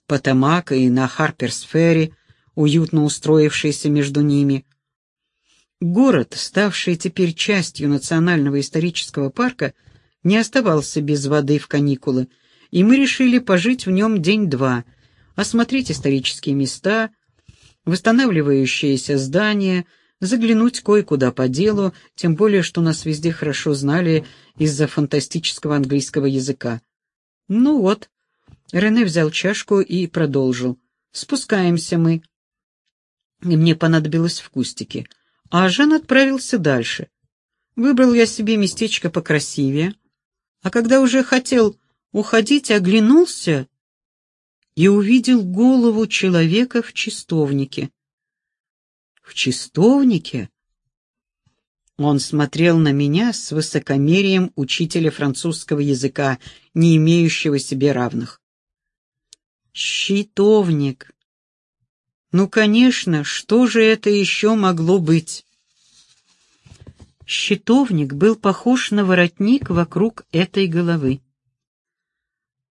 Потамак и на Харперсферри, уютно устроившийся между ними. Город, ставший теперь частью Национального исторического парка, не оставался без воды в каникулы, и мы решили пожить в нем день-два — осмотреть исторические места, восстанавливающиеся здания, заглянуть кое-куда по делу, тем более, что нас везде хорошо знали из-за фантастического английского языка. Ну вот, Рене взял чашку и продолжил. Спускаемся мы. И мне понадобилось в кустике. А Жан отправился дальше. Выбрал я себе местечко покрасивее. А когда уже хотел уходить, оглянулся и увидел голову человека в чистовнике. В чистовнике? Он смотрел на меня с высокомерием учителя французского языка, не имеющего себе равных. Щитовник. Ну, конечно, что же это еще могло быть? Щитовник был похож на воротник вокруг этой головы.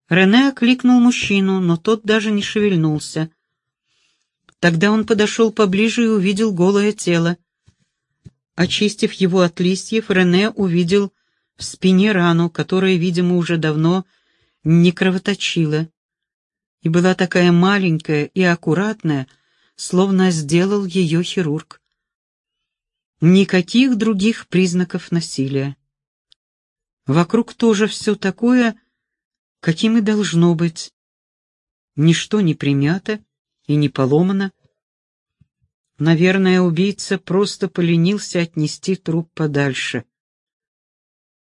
Рене окликнул мужчину, но тот даже не шевельнулся. Тогда он подошел поближе и увидел голое тело. Очистив его от листьев, Рене увидел в спине рану, которая, видимо, уже давно не кровоточила, и была такая маленькая и аккуратная, словно сделал ее хирург. Никаких других признаков насилия. Вокруг тоже все такое каким и должно быть. Ничто не примято и не поломано. Наверное, убийца просто поленился отнести труп подальше.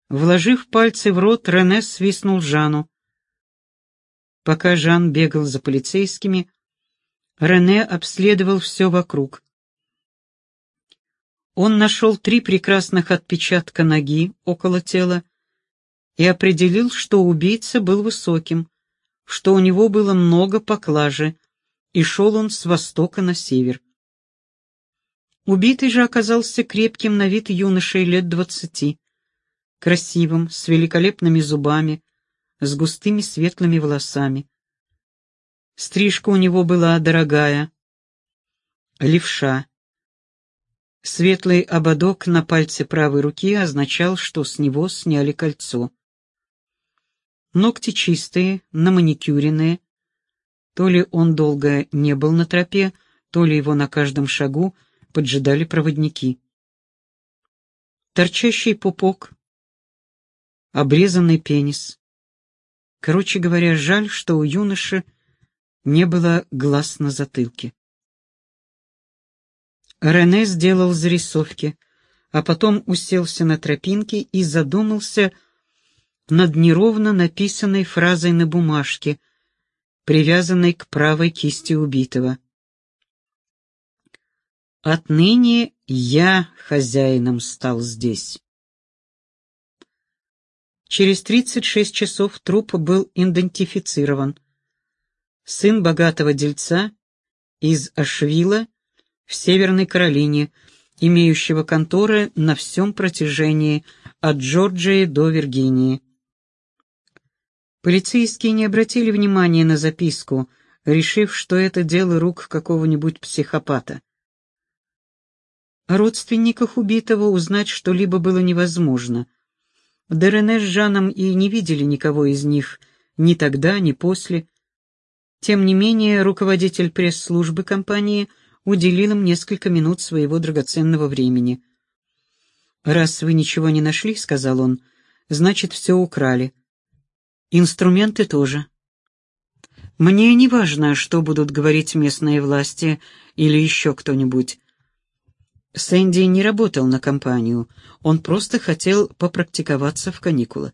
Вложив пальцы в рот, Рене свистнул Жану. Пока Жан бегал за полицейскими, Рене обследовал все вокруг. Он нашел три прекрасных отпечатка ноги около тела и определил, что убийца был высоким, что у него было много поклажи, и шел он с востока на север. Убитый же оказался крепким на вид юношей лет двадцати, красивым, с великолепными зубами, с густыми светлыми волосами. Стрижка у него была дорогая, левша. Светлый ободок на пальце правой руки означал, что с него сняли кольцо. Ногти чистые, наманикюренные. То ли он долго не был на тропе, то ли его на каждом шагу поджидали проводники. Торчащий пупок, обрезанный пенис. Короче говоря, жаль, что у юноши не было глаз на затылке. Рене сделал зарисовки, а потом уселся на тропинке и задумался над неровно написанной фразой на бумажке, привязанной к правой кисти убитого. «Отныне я хозяином стал здесь». Через 36 часов труп был идентифицирован. Сын богатого дельца из Ашвила в Северной Каролине, имеющего конторы на всем протяжении от Джорджии до Виргинии. Полицейские не обратили внимания на записку, решив, что это дело рук какого-нибудь психопата. О родственниках убитого узнать что-либо было невозможно. Дерене с Жаном и не видели никого из них ни тогда, ни после. Тем не менее, руководитель пресс-службы компании уделил им несколько минут своего драгоценного времени. «Раз вы ничего не нашли, — сказал он, — значит, все украли. Инструменты тоже. Мне не важно, что будут говорить местные власти или еще кто-нибудь. Сэнди не работал на компанию, он просто хотел попрактиковаться в каникулы.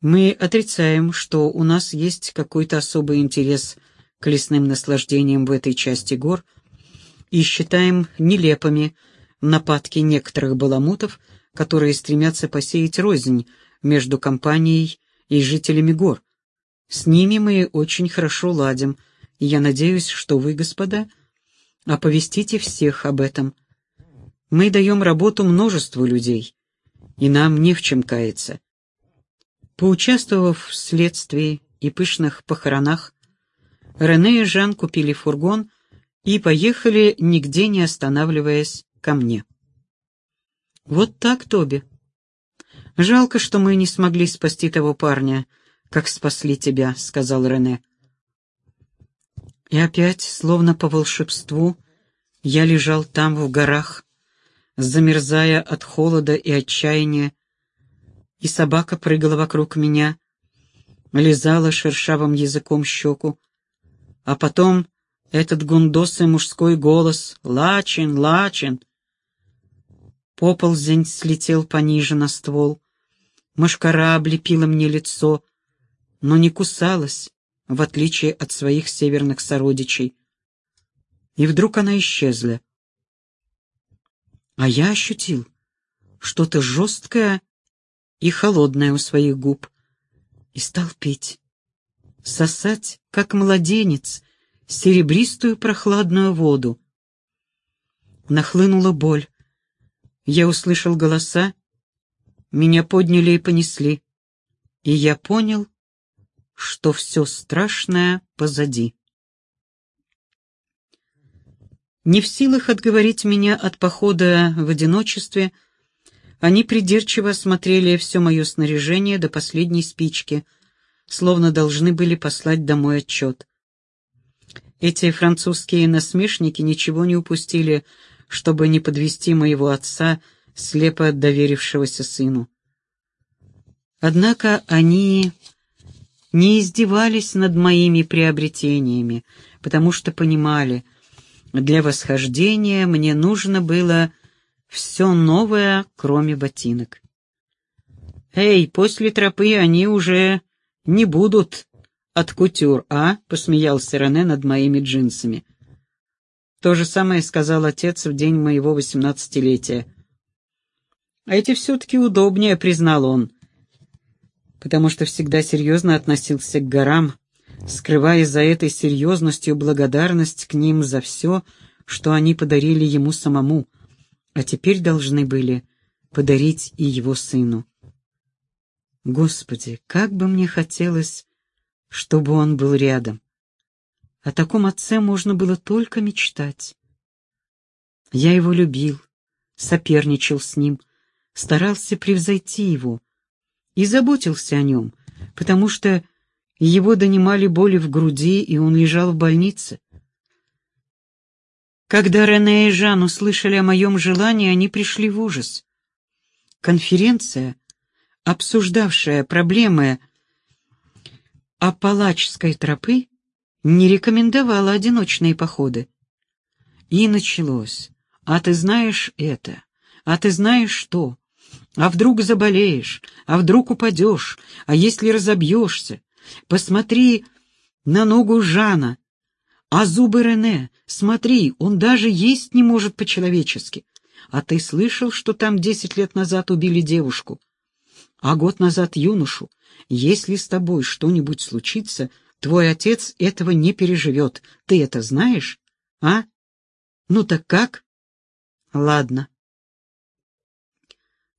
Мы отрицаем, что у нас есть какой-то особый интерес к лесным наслаждениям в этой части гор и считаем нелепыми нападки некоторых баламутов, которые стремятся посеять рознь между компанией и жителями гор. С ними мы очень хорошо ладим, и я надеюсь, что вы, господа, оповестите всех об этом. Мы даем работу множеству людей, и нам не в чем каяться. Поучаствовав в следствии и пышных похоронах, Рене и Жан купили фургон и поехали, нигде не останавливаясь, ко мне. Вот так, Тоби. Жалко, что мы не смогли спасти того парня, как спасли тебя, — сказал Рене. И опять, словно по волшебству, я лежал там, в горах, замерзая от холода и отчаяния, и собака прыгала вокруг меня, лизала шершавым языком щеку, а потом этот гундосый мужской голос «Лачин, Лачин!» Поползень слетел пониже на ствол, мошкара облепила мне лицо, но не кусалась, в отличие от своих северных сородичей. И вдруг она исчезла. А я ощутил что-то жесткое и холодное у своих губ, и стал пить, сосать, как младенец, серебристую прохладную воду. Нахлынула боль. Я услышал голоса, меня подняли и понесли, и я понял, что все страшное позади. Не в силах отговорить меня от похода в одиночестве, — они придирчиво осмотрели все мое снаряжение до последней спички, словно должны были послать домой отчет. Эти французские насмешники ничего не упустили, чтобы не подвести моего отца, слепо доверившегося сыну. Однако они не издевались над моими приобретениями, потому что понимали, для восхождения мне нужно было все новое, кроме ботинок. «Эй, после тропы они уже не будут от кутюр, а?» — посмеялся Рене над моими джинсами. То же самое сказал отец в день моего восемнадцатилетия. «А эти все-таки удобнее», — признал он, потому что всегда серьезно относился к горам, скрывая за этой серьезностью благодарность к ним за все, что они подарили ему самому — а теперь должны были подарить и его сыну. Господи, как бы мне хотелось, чтобы он был рядом. О таком отце можно было только мечтать. Я его любил, соперничал с ним, старался превзойти его и заботился о нем, потому что его донимали боли в груди, и он лежал в больнице. Когда Рене и Жан услышали о моем желании, они пришли в ужас. Конференция, обсуждавшая проблемы Апалачской тропы, не рекомендовала одиночные походы. И началось. А ты знаешь это? А ты знаешь что? А вдруг заболеешь? А вдруг упадешь? А если разобьешься? Посмотри на ногу Жана. А зубы Рене, смотри, он даже есть не может по-человечески. А ты слышал, что там десять лет назад убили девушку? А год назад юношу? Если с тобой что-нибудь случится, твой отец этого не переживет. Ты это знаешь? А? Ну так как? Ладно.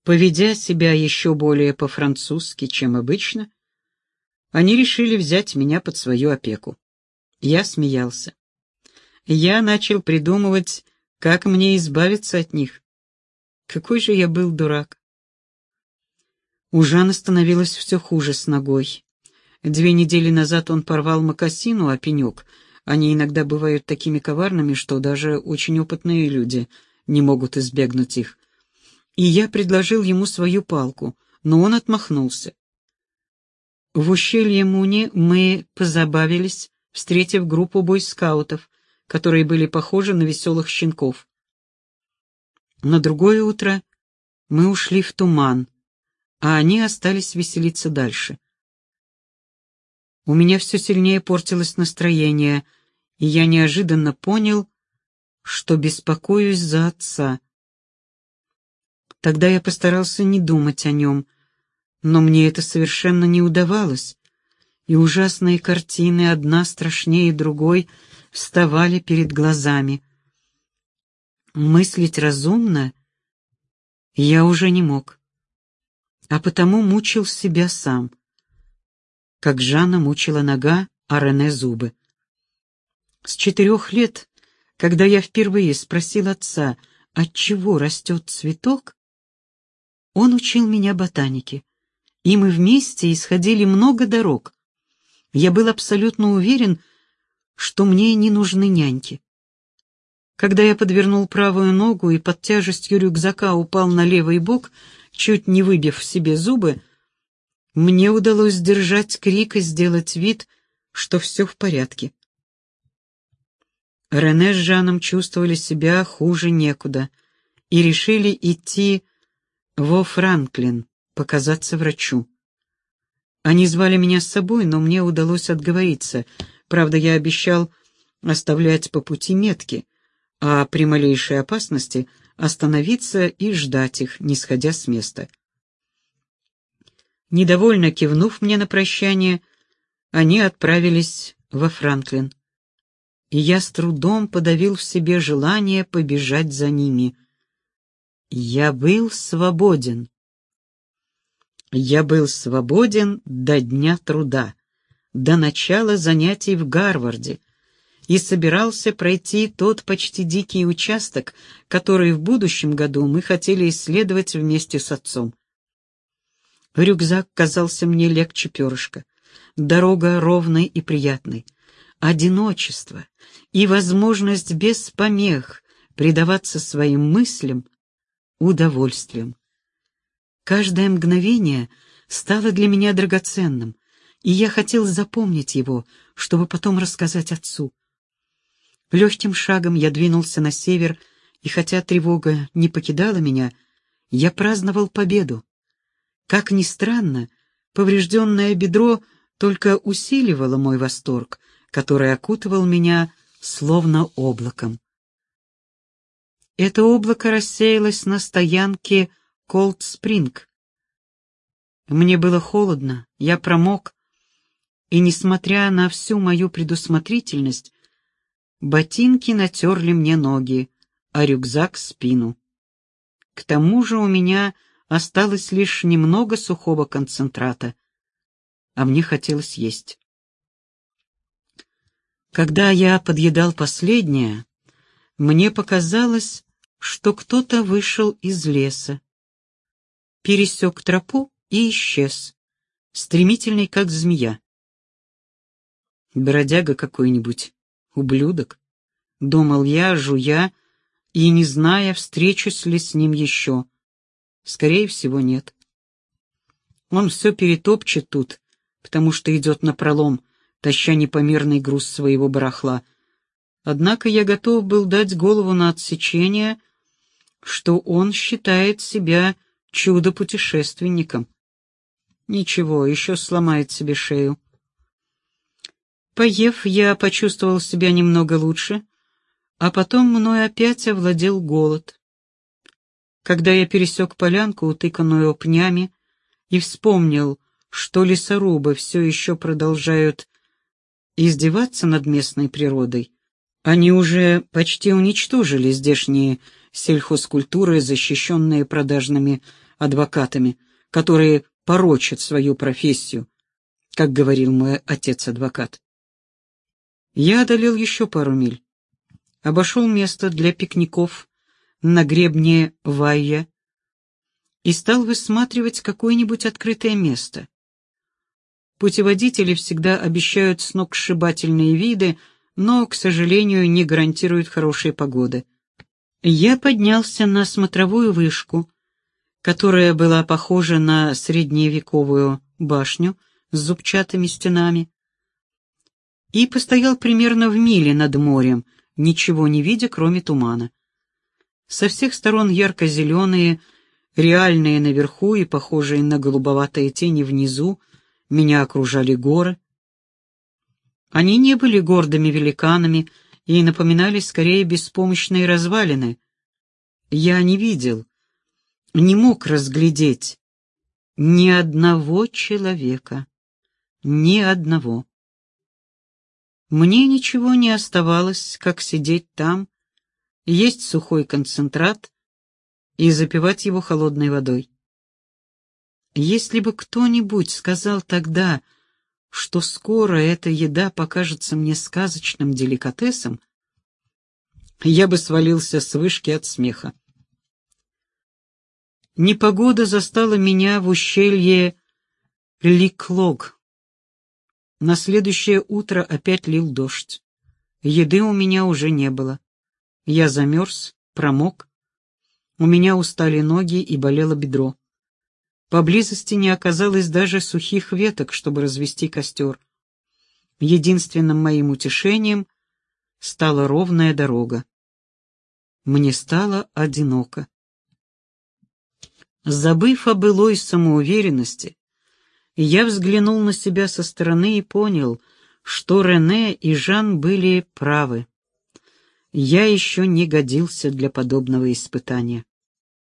Поведя себя еще более по-французски, чем обычно, они решили взять меня под свою опеку. Я смеялся. Я начал придумывать, как мне избавиться от них. Какой же я был дурак. У Жана становилось все хуже с ногой. Две недели назад он порвал мокасину о пенек. Они иногда бывают такими коварными, что даже очень опытные люди не могут избегнуть их. И я предложил ему свою палку, но он отмахнулся. В ущелье Муни мы позабавились, встретив группу бойскаутов, которые были похожи на веселых щенков. На другое утро мы ушли в туман, а они остались веселиться дальше. У меня все сильнее портилось настроение, и я неожиданно понял, что беспокоюсь за отца. Тогда я постарался не думать о нем, но мне это совершенно не удавалось, и ужасные картины, одна страшнее другой, вставали перед глазами. Мыслить разумно я уже не мог, а потому мучил себя сам, как Жанна мучила нога, а Рене зубы. С четырех лет, когда я впервые спросил отца, от чего растет цветок, он учил меня ботанике, и мы вместе исходили много дорог. Я был абсолютно уверен, что мне не нужны няньки. Когда я подвернул правую ногу и под тяжестью рюкзака упал на левый бок, чуть не выбив себе зубы, мне удалось сдержать крик и сделать вид, что все в порядке. Рене с Жаном чувствовали себя хуже некуда и решили идти во Франклин, показаться врачу. Они звали меня с собой, но мне удалось отговориться. Правда, я обещал оставлять по пути метки, а при малейшей опасности остановиться и ждать их, не сходя с места. Недовольно кивнув мне на прощание, они отправились во Франклин. И я с трудом подавил в себе желание побежать за ними. Я был свободен. Я был свободен до дня труда, до начала занятий в Гарварде, и собирался пройти тот почти дикий участок, который в будущем году мы хотели исследовать вместе с отцом. Рюкзак казался мне легче перышка, дорога ровной и приятной, одиночество и возможность без помех предаваться своим мыслям удовольствием. Каждое мгновение стало для меня драгоценным, и я хотел запомнить его, чтобы потом рассказать отцу. Легким шагом я двинулся на север, и хотя тревога не покидала меня, я праздновал победу. Как ни странно, поврежденное бедро только усиливало мой восторг, который окутывал меня словно облаком. Это облако рассеялось на стоянке Колд-Спринг. Мне было холодно, я промок, и, несмотря на всю мою предусмотрительность, ботинки натерли мне ноги, а рюкзак — спину. К тому же у меня осталось лишь немного сухого концентрата, а мне хотелось есть. Когда я подъедал последнее, мне показалось, что кто-то вышел из леса пересек тропу и исчез, стремительный, как змея. Бродяга какой-нибудь, ублюдок, думал я, жуя, и не зная, встречусь ли с ним еще. Скорее всего, нет. Он все перетопчет тут, потому что идет на пролом, таща непомерный груз своего барахла. Однако я готов был дать голову на отсечение, что он считает себя чудо-путешественником. Ничего, еще сломает себе шею. Поев, я почувствовал себя немного лучше, а потом мной опять овладел голод. Когда я пересек полянку, утыканную пнями, и вспомнил, что лесорубы все еще продолжают издеваться над местной природой, они уже почти уничтожили здешние сельхозкультуры, защищенные продажными адвокатами, которые порочат свою профессию, как говорил мой отец-адвокат. Я одолел еще пару миль, обошел место для пикников на гребне Вайя и стал высматривать какое-нибудь открытое место. Путеводители всегда обещают сногсшибательные виды, но, к сожалению, не гарантируют хорошей погоды. Я поднялся на смотровую вышку, которая была похожа на средневековую башню с зубчатыми стенами, и постоял примерно в миле над морем, ничего не видя, кроме тумана. Со всех сторон ярко-зеленые, реальные наверху и похожие на голубоватые тени внизу, меня окружали горы. Они не были гордыми великанами и напоминали скорее беспомощные развалины. Я не видел, не мог разглядеть ни одного человека, ни одного. Мне ничего не оставалось, как сидеть там, есть сухой концентрат и запивать его холодной водой. Если бы кто-нибудь сказал тогда, что скоро эта еда покажется мне сказочным деликатесом, я бы свалился с вышки от смеха. Непогода застала меня в ущелье Ликлог, на следующее утро опять лил дождь. Еды у меня уже не было. Я замерз, промок. У меня устали ноги и болело бедро. Поблизости не оказалось даже сухих веток, чтобы развести костер. Единственным моим утешением стала ровная дорога. Мне стало одиноко. Забыв о былой самоуверенности, я взглянул на себя со стороны и понял, что Рене и Жан были правы. Я еще не годился для подобного испытания.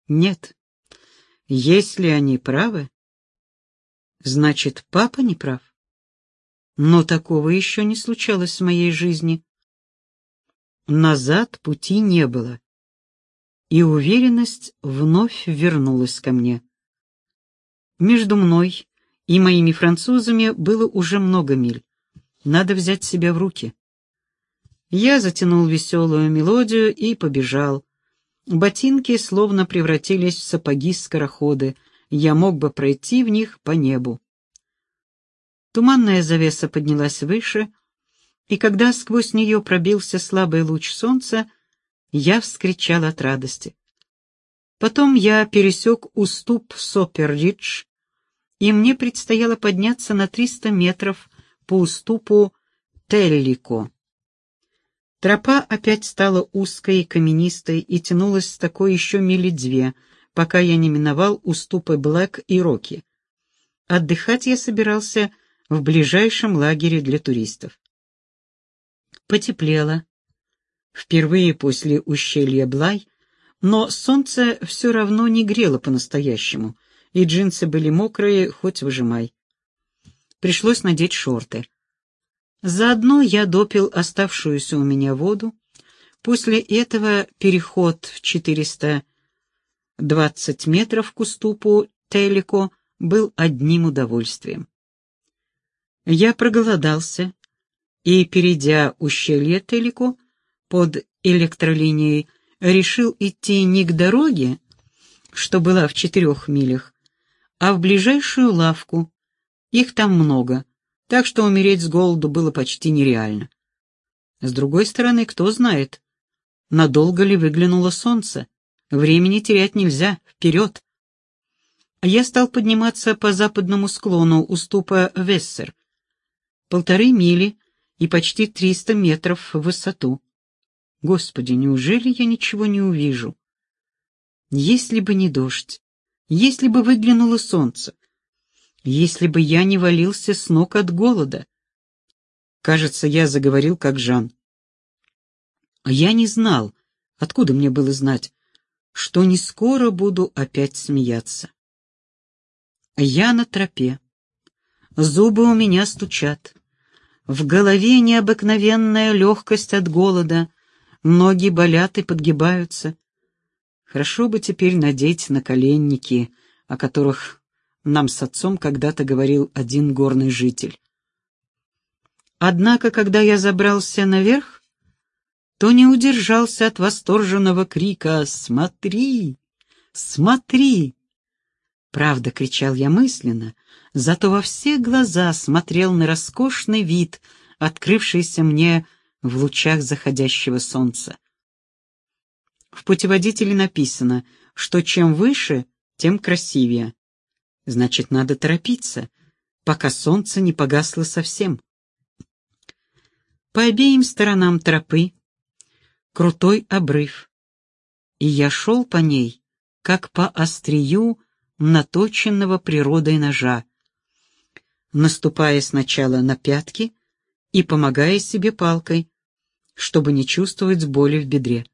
Нет, если они правы, значит, папа не прав. Но такого еще не случалось в моей жизни. Назад пути не было, и уверенность вновь вернулась ко мне. Между мной и моими французами было уже много миль. Надо взять себя в руки. Я затянул веселую мелодию и побежал. Ботинки словно превратились в сапоги-скороходы. Я мог бы пройти в них по небу. Туманная завеса поднялась выше, и когда сквозь нее пробился слабый луч солнца, я вскричал от радости. Потом я пересек уступ Сопер-Ридж, и мне предстояло подняться на 300 метров по уступу Теллико. Тропа опять стала узкой и каменистой и тянулась с такой еще мили две, пока я не миновал уступы Блэк и Рокки. Отдыхать я собирался в ближайшем лагере для туристов. Потеплело. Впервые после ущелья Блай, но солнце все равно не грело по-настоящему, и джинсы были мокрые, хоть выжимай. Пришлось надеть шорты. Заодно я допил оставшуюся у меня воду. После этого переход в 420 метров к уступу Телико был одним удовольствием. Я проголодался и, перейдя ущелье Телико под электролинией, решил идти не к дороге, что была в четырех милях, а в ближайшую лавку. Их там много, так что умереть с голоду было почти нереально. С другой стороны, кто знает, надолго ли выглянуло солнце. Времени терять нельзя, вперед. Я стал подниматься по западному склону уступа Вессер. Полторы мили и почти триста метров в высоту. Господи, неужели я ничего не увижу? Если бы не дождь, если бы выглянуло солнце, если бы я не валился с ног от голода. Кажется, я заговорил как Жан. Я не знал, откуда мне было знать, что не скоро буду опять смеяться. Я на тропе. Зубы у меня стучат. В голове необыкновенная легкость от голода, ноги болят и подгибаются. Хорошо бы теперь надеть наколенники, о которых нам с отцом когда-то говорил один горный житель. Однако, когда я забрался наверх, то не удержался от восторженного крика «Смотри! Смотри!». Правда, кричал я мысленно, зато во все глаза смотрел на роскошный вид, открывшийся мне в лучах заходящего солнца. В путеводителе написано, что чем выше, тем красивее. Значит, надо торопиться, пока солнце не погасло совсем. По обеим сторонам тропы крутой обрыв, и я шел по ней, как по острию наточенного природой ножа, наступая сначала на пятки и помогая себе палкой, чтобы не чувствовать боли в бедре.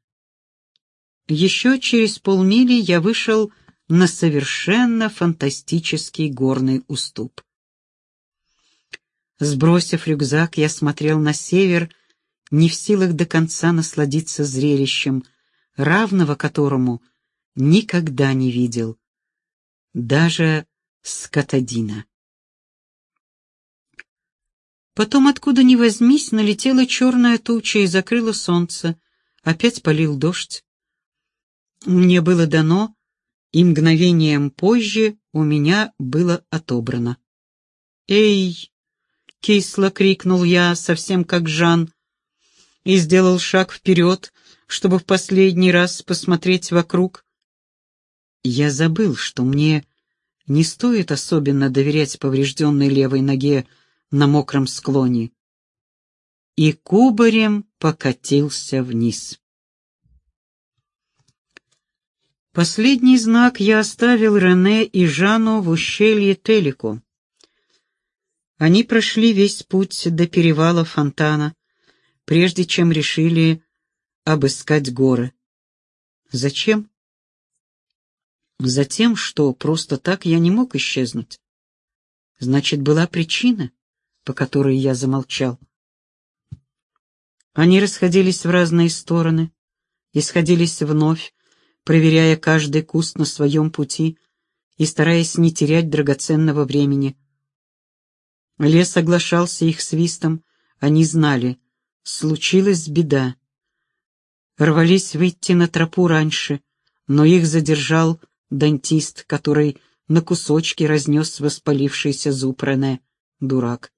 Еще через полмили я вышел на совершенно фантастический горный уступ. Сбросив рюкзак, я смотрел на север, не в силах до конца насладиться зрелищем, равного которому никогда не видел, даже скотодина. Потом, откуда ни возьмись, налетела черная туча и закрыла солнце, опять полил дождь. Мне было дано, и мгновением позже у меня было отобрано. «Эй!» — кисло крикнул я, совсем как Жан, и сделал шаг вперед, чтобы в последний раз посмотреть вокруг. Я забыл, что мне не стоит особенно доверять поврежденной левой ноге на мокром склоне, и кубарем покатился вниз. Последний знак я оставил Рене и Жану в ущелье Телику. Они прошли весь путь до перевала фонтана, прежде чем решили обыскать горы. Зачем? Затем, что просто так я не мог исчезнуть. Значит, была причина, по которой я замолчал. Они расходились в разные стороны и сходились вновь, проверяя каждый куст на своем пути и стараясь не терять драгоценного времени. Лес соглашался их свистом, они знали, случилась беда. Рвались выйти на тропу раньше, но их задержал дантист, который на кусочки разнес воспалившийся зуб Рене, дурак.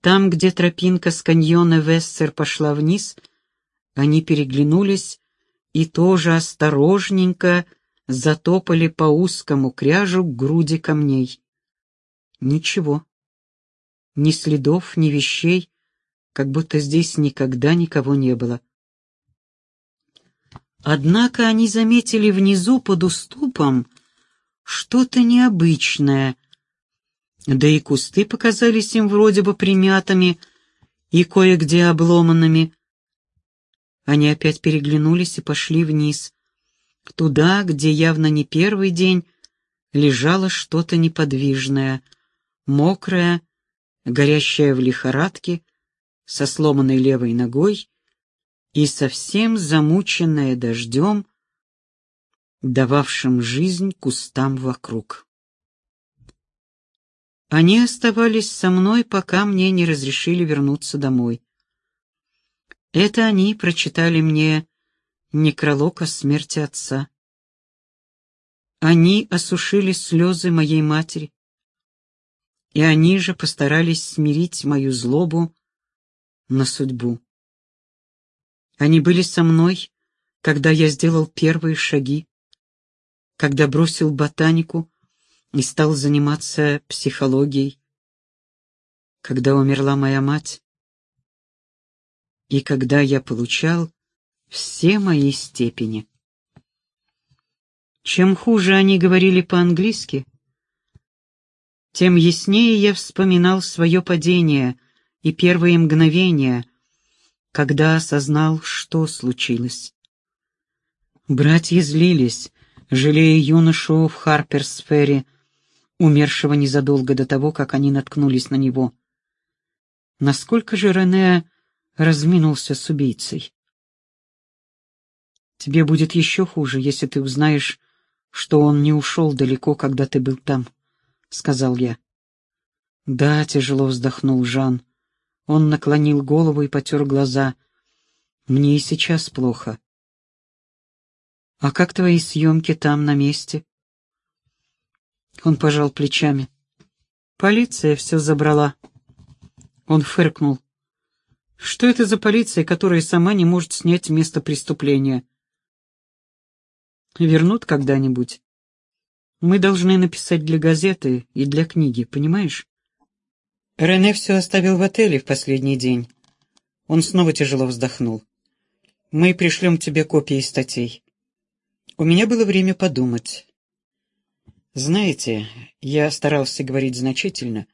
Там, где тропинка с каньона Вессер пошла вниз, они переглянулись и тоже осторожненько затопали по узкому кряжу к груди камней. Ничего. Ни следов, ни вещей, как будто здесь никогда никого не было. Однако они заметили внизу под уступом что-то необычное, да и кусты показались им вроде бы примятыми и кое-где обломанными. Они опять переглянулись и пошли вниз, туда, где явно не первый день лежало что-то неподвижное, мокрое, горящее в лихорадке, со сломанной левой ногой и совсем замученное дождем, дававшим жизнь кустам вокруг. Они оставались со мной, пока мне не разрешили вернуться домой. Это они прочитали мне некролог о смерти отца. Они осушили слезы моей матери, и они же постарались смирить мою злобу на судьбу. Они были со мной, когда я сделал первые шаги, когда бросил ботанику и стал заниматься психологией, когда умерла моя мать, и когда я получал все мои степени. Чем хуже они говорили по-английски, тем яснее я вспоминал свое падение и первые мгновения, когда осознал, что случилось. Братья злились, жалея юношу в Харперсфере, умершего незадолго до того, как они наткнулись на него. Насколько же Рене разминулся с убийцей. Тебе будет еще хуже, если ты узнаешь, что он не ушел далеко, когда ты был там, — сказал я. Да, тяжело вздохнул Жан. Он наклонил голову и потер глаза. Мне и сейчас плохо. А как твои съемки там, на месте? Он пожал плечами. Полиция все забрала. Он фыркнул. Что это за полиция, которая сама не может снять место преступления? Вернут когда-нибудь. Мы должны написать для газеты и для книги, понимаешь? Рене все оставил в отеле в последний день. Он снова тяжело вздохнул. Мы пришлем тебе копии статей. У меня было время подумать. Знаете, я старался говорить значительно.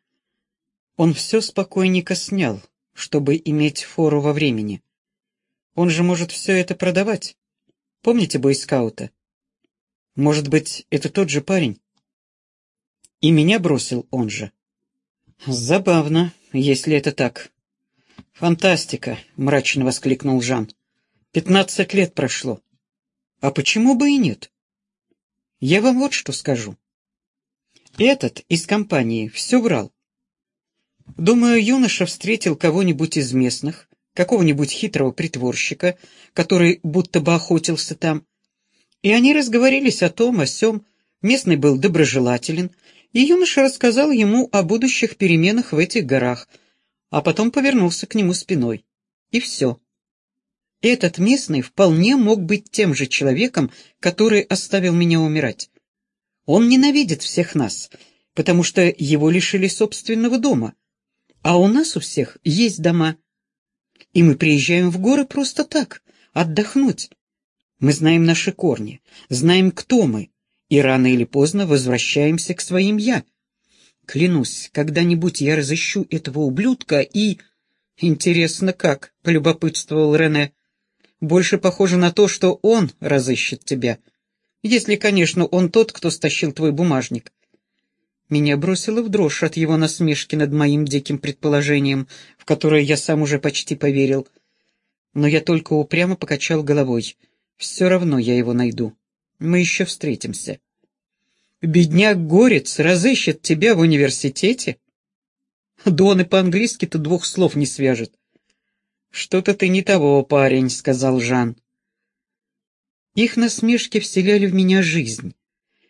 Он все спокойненько снял, чтобы иметь фору во времени. Он же может все это продавать. Помните бойскаута? Может быть, это тот же парень? И меня бросил он же. Забавно, если это так. Фантастика, мрачно воскликнул Жан. Пятнадцать лет прошло. А почему бы и нет? Я вам вот что скажу. Этот из компании все врал. Думаю, юноша встретил кого-нибудь из местных, какого-нибудь хитрого притворщика, который будто бы охотился там, и они разговорились о том, о сём. Местный был доброжелателен, и юноша рассказал ему о будущих переменах в этих горах, а потом повернулся к нему спиной. И все. Этот местный вполне мог быть тем же человеком, который оставил меня умирать. Он ненавидит всех нас, потому что его лишили собственного дома. А у нас у всех есть дома. И мы приезжаем в горы просто так, отдохнуть. Мы знаем наши корни, знаем, кто мы, и рано или поздно возвращаемся к своим «я». Клянусь, когда-нибудь я разыщу этого ублюдка и... Интересно, как, — полюбопытствовал Рене. Больше похоже на то, что он разыщет тебя. Если, конечно, он тот, кто стащил твой бумажник. Меня бросило в дрожь от его насмешки над моим диким предположением, в которое я сам уже почти поверил. Но я только упрямо покачал головой. Все равно я его найду. Мы еще встретимся. Бедняк-горец разыщет тебя в университете? Да он и по-английски-то двух слов не свяжет. «Что-то ты не того, парень», — сказал Жан. Их насмешки вселяли в меня жизнь.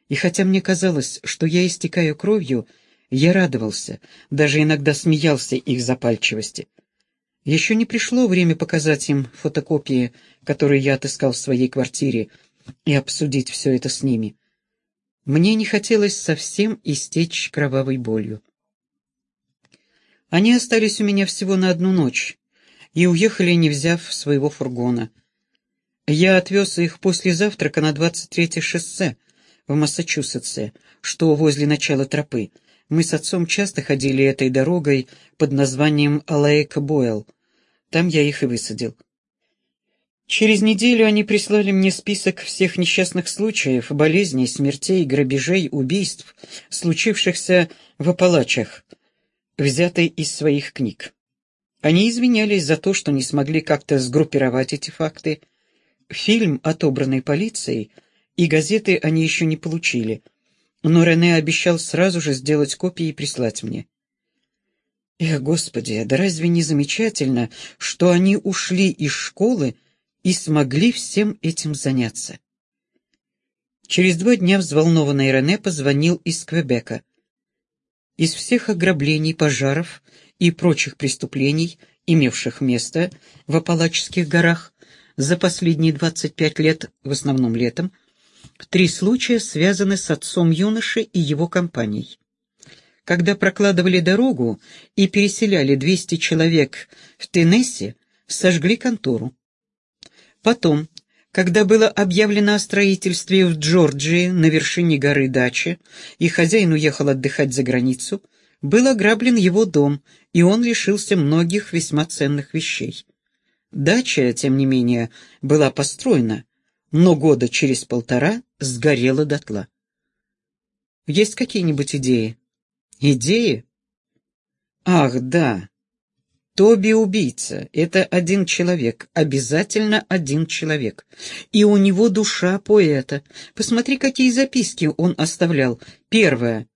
И хотя мне казалось, что я истекаю кровью, я радовался, даже иногда смеялся их запальчивости. Еще не пришло время показать им фотокопии, которые я отыскал в своей квартире, и обсудить все это с ними. Мне не хотелось совсем истечь кровавой болью. Они остались у меня всего на одну ночь и уехали, не взяв своего фургона. Я отвез их после завтрака на 23-е шоссе в Массачусетсе, что возле начала тропы. Мы с отцом часто ходили этой дорогой под названием Лейк Бойл. Там я их и высадил. Через неделю они прислали мне список всех несчастных случаев, болезней, смертей, грабежей, убийств, случившихся в Апалачах, взятый из своих книг. Они извинялись за то, что не смогли как-то сгруппировать эти факты, Фильм, отобранный полицией, и газеты они еще не получили, но Рене обещал сразу же сделать копии и прислать мне. Эх, Господи, да разве не замечательно, что они ушли из школы и смогли всем этим заняться? Через два дня взволнованный Рене позвонил из Квебека. Из всех ограблений, пожаров и прочих преступлений, имевших место в Апалачских горах, за последние 25 лет, в основном летом, три случая связаны с отцом юноши и его компанией. Когда прокладывали дорогу и переселяли 200 человек в Теннесси, сожгли контору. Потом, когда было объявлено о строительстве в Джорджии на вершине горы дачи, и хозяин уехал отдыхать за границу, был ограблен его дом, и он лишился многих весьма ценных вещей. Дача, тем не менее, была построена, но года через полтора сгорела дотла. Есть какие-нибудь идеи? Идеи? Ах, да. Тоби убийца — это один человек, обязательно один человек. И у него душа поэта. Посмотри, какие записки он оставлял. Первая.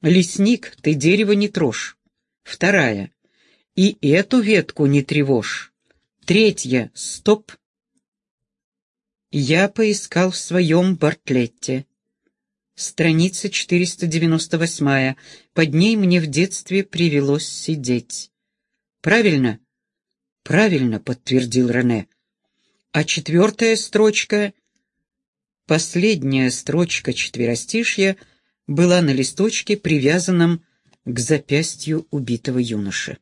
«Лесник, ты дерево не трожь». Вторая. «И эту ветку не тревожь». Третье. Стоп. Я поискал в своем Бартлетте. Страница 498. Под ней мне в детстве привелось сидеть. Правильно? Правильно, подтвердил Рене. А четвертая строчка, последняя строчка четверостишья, была на листочке, привязанном к запястью убитого юноши.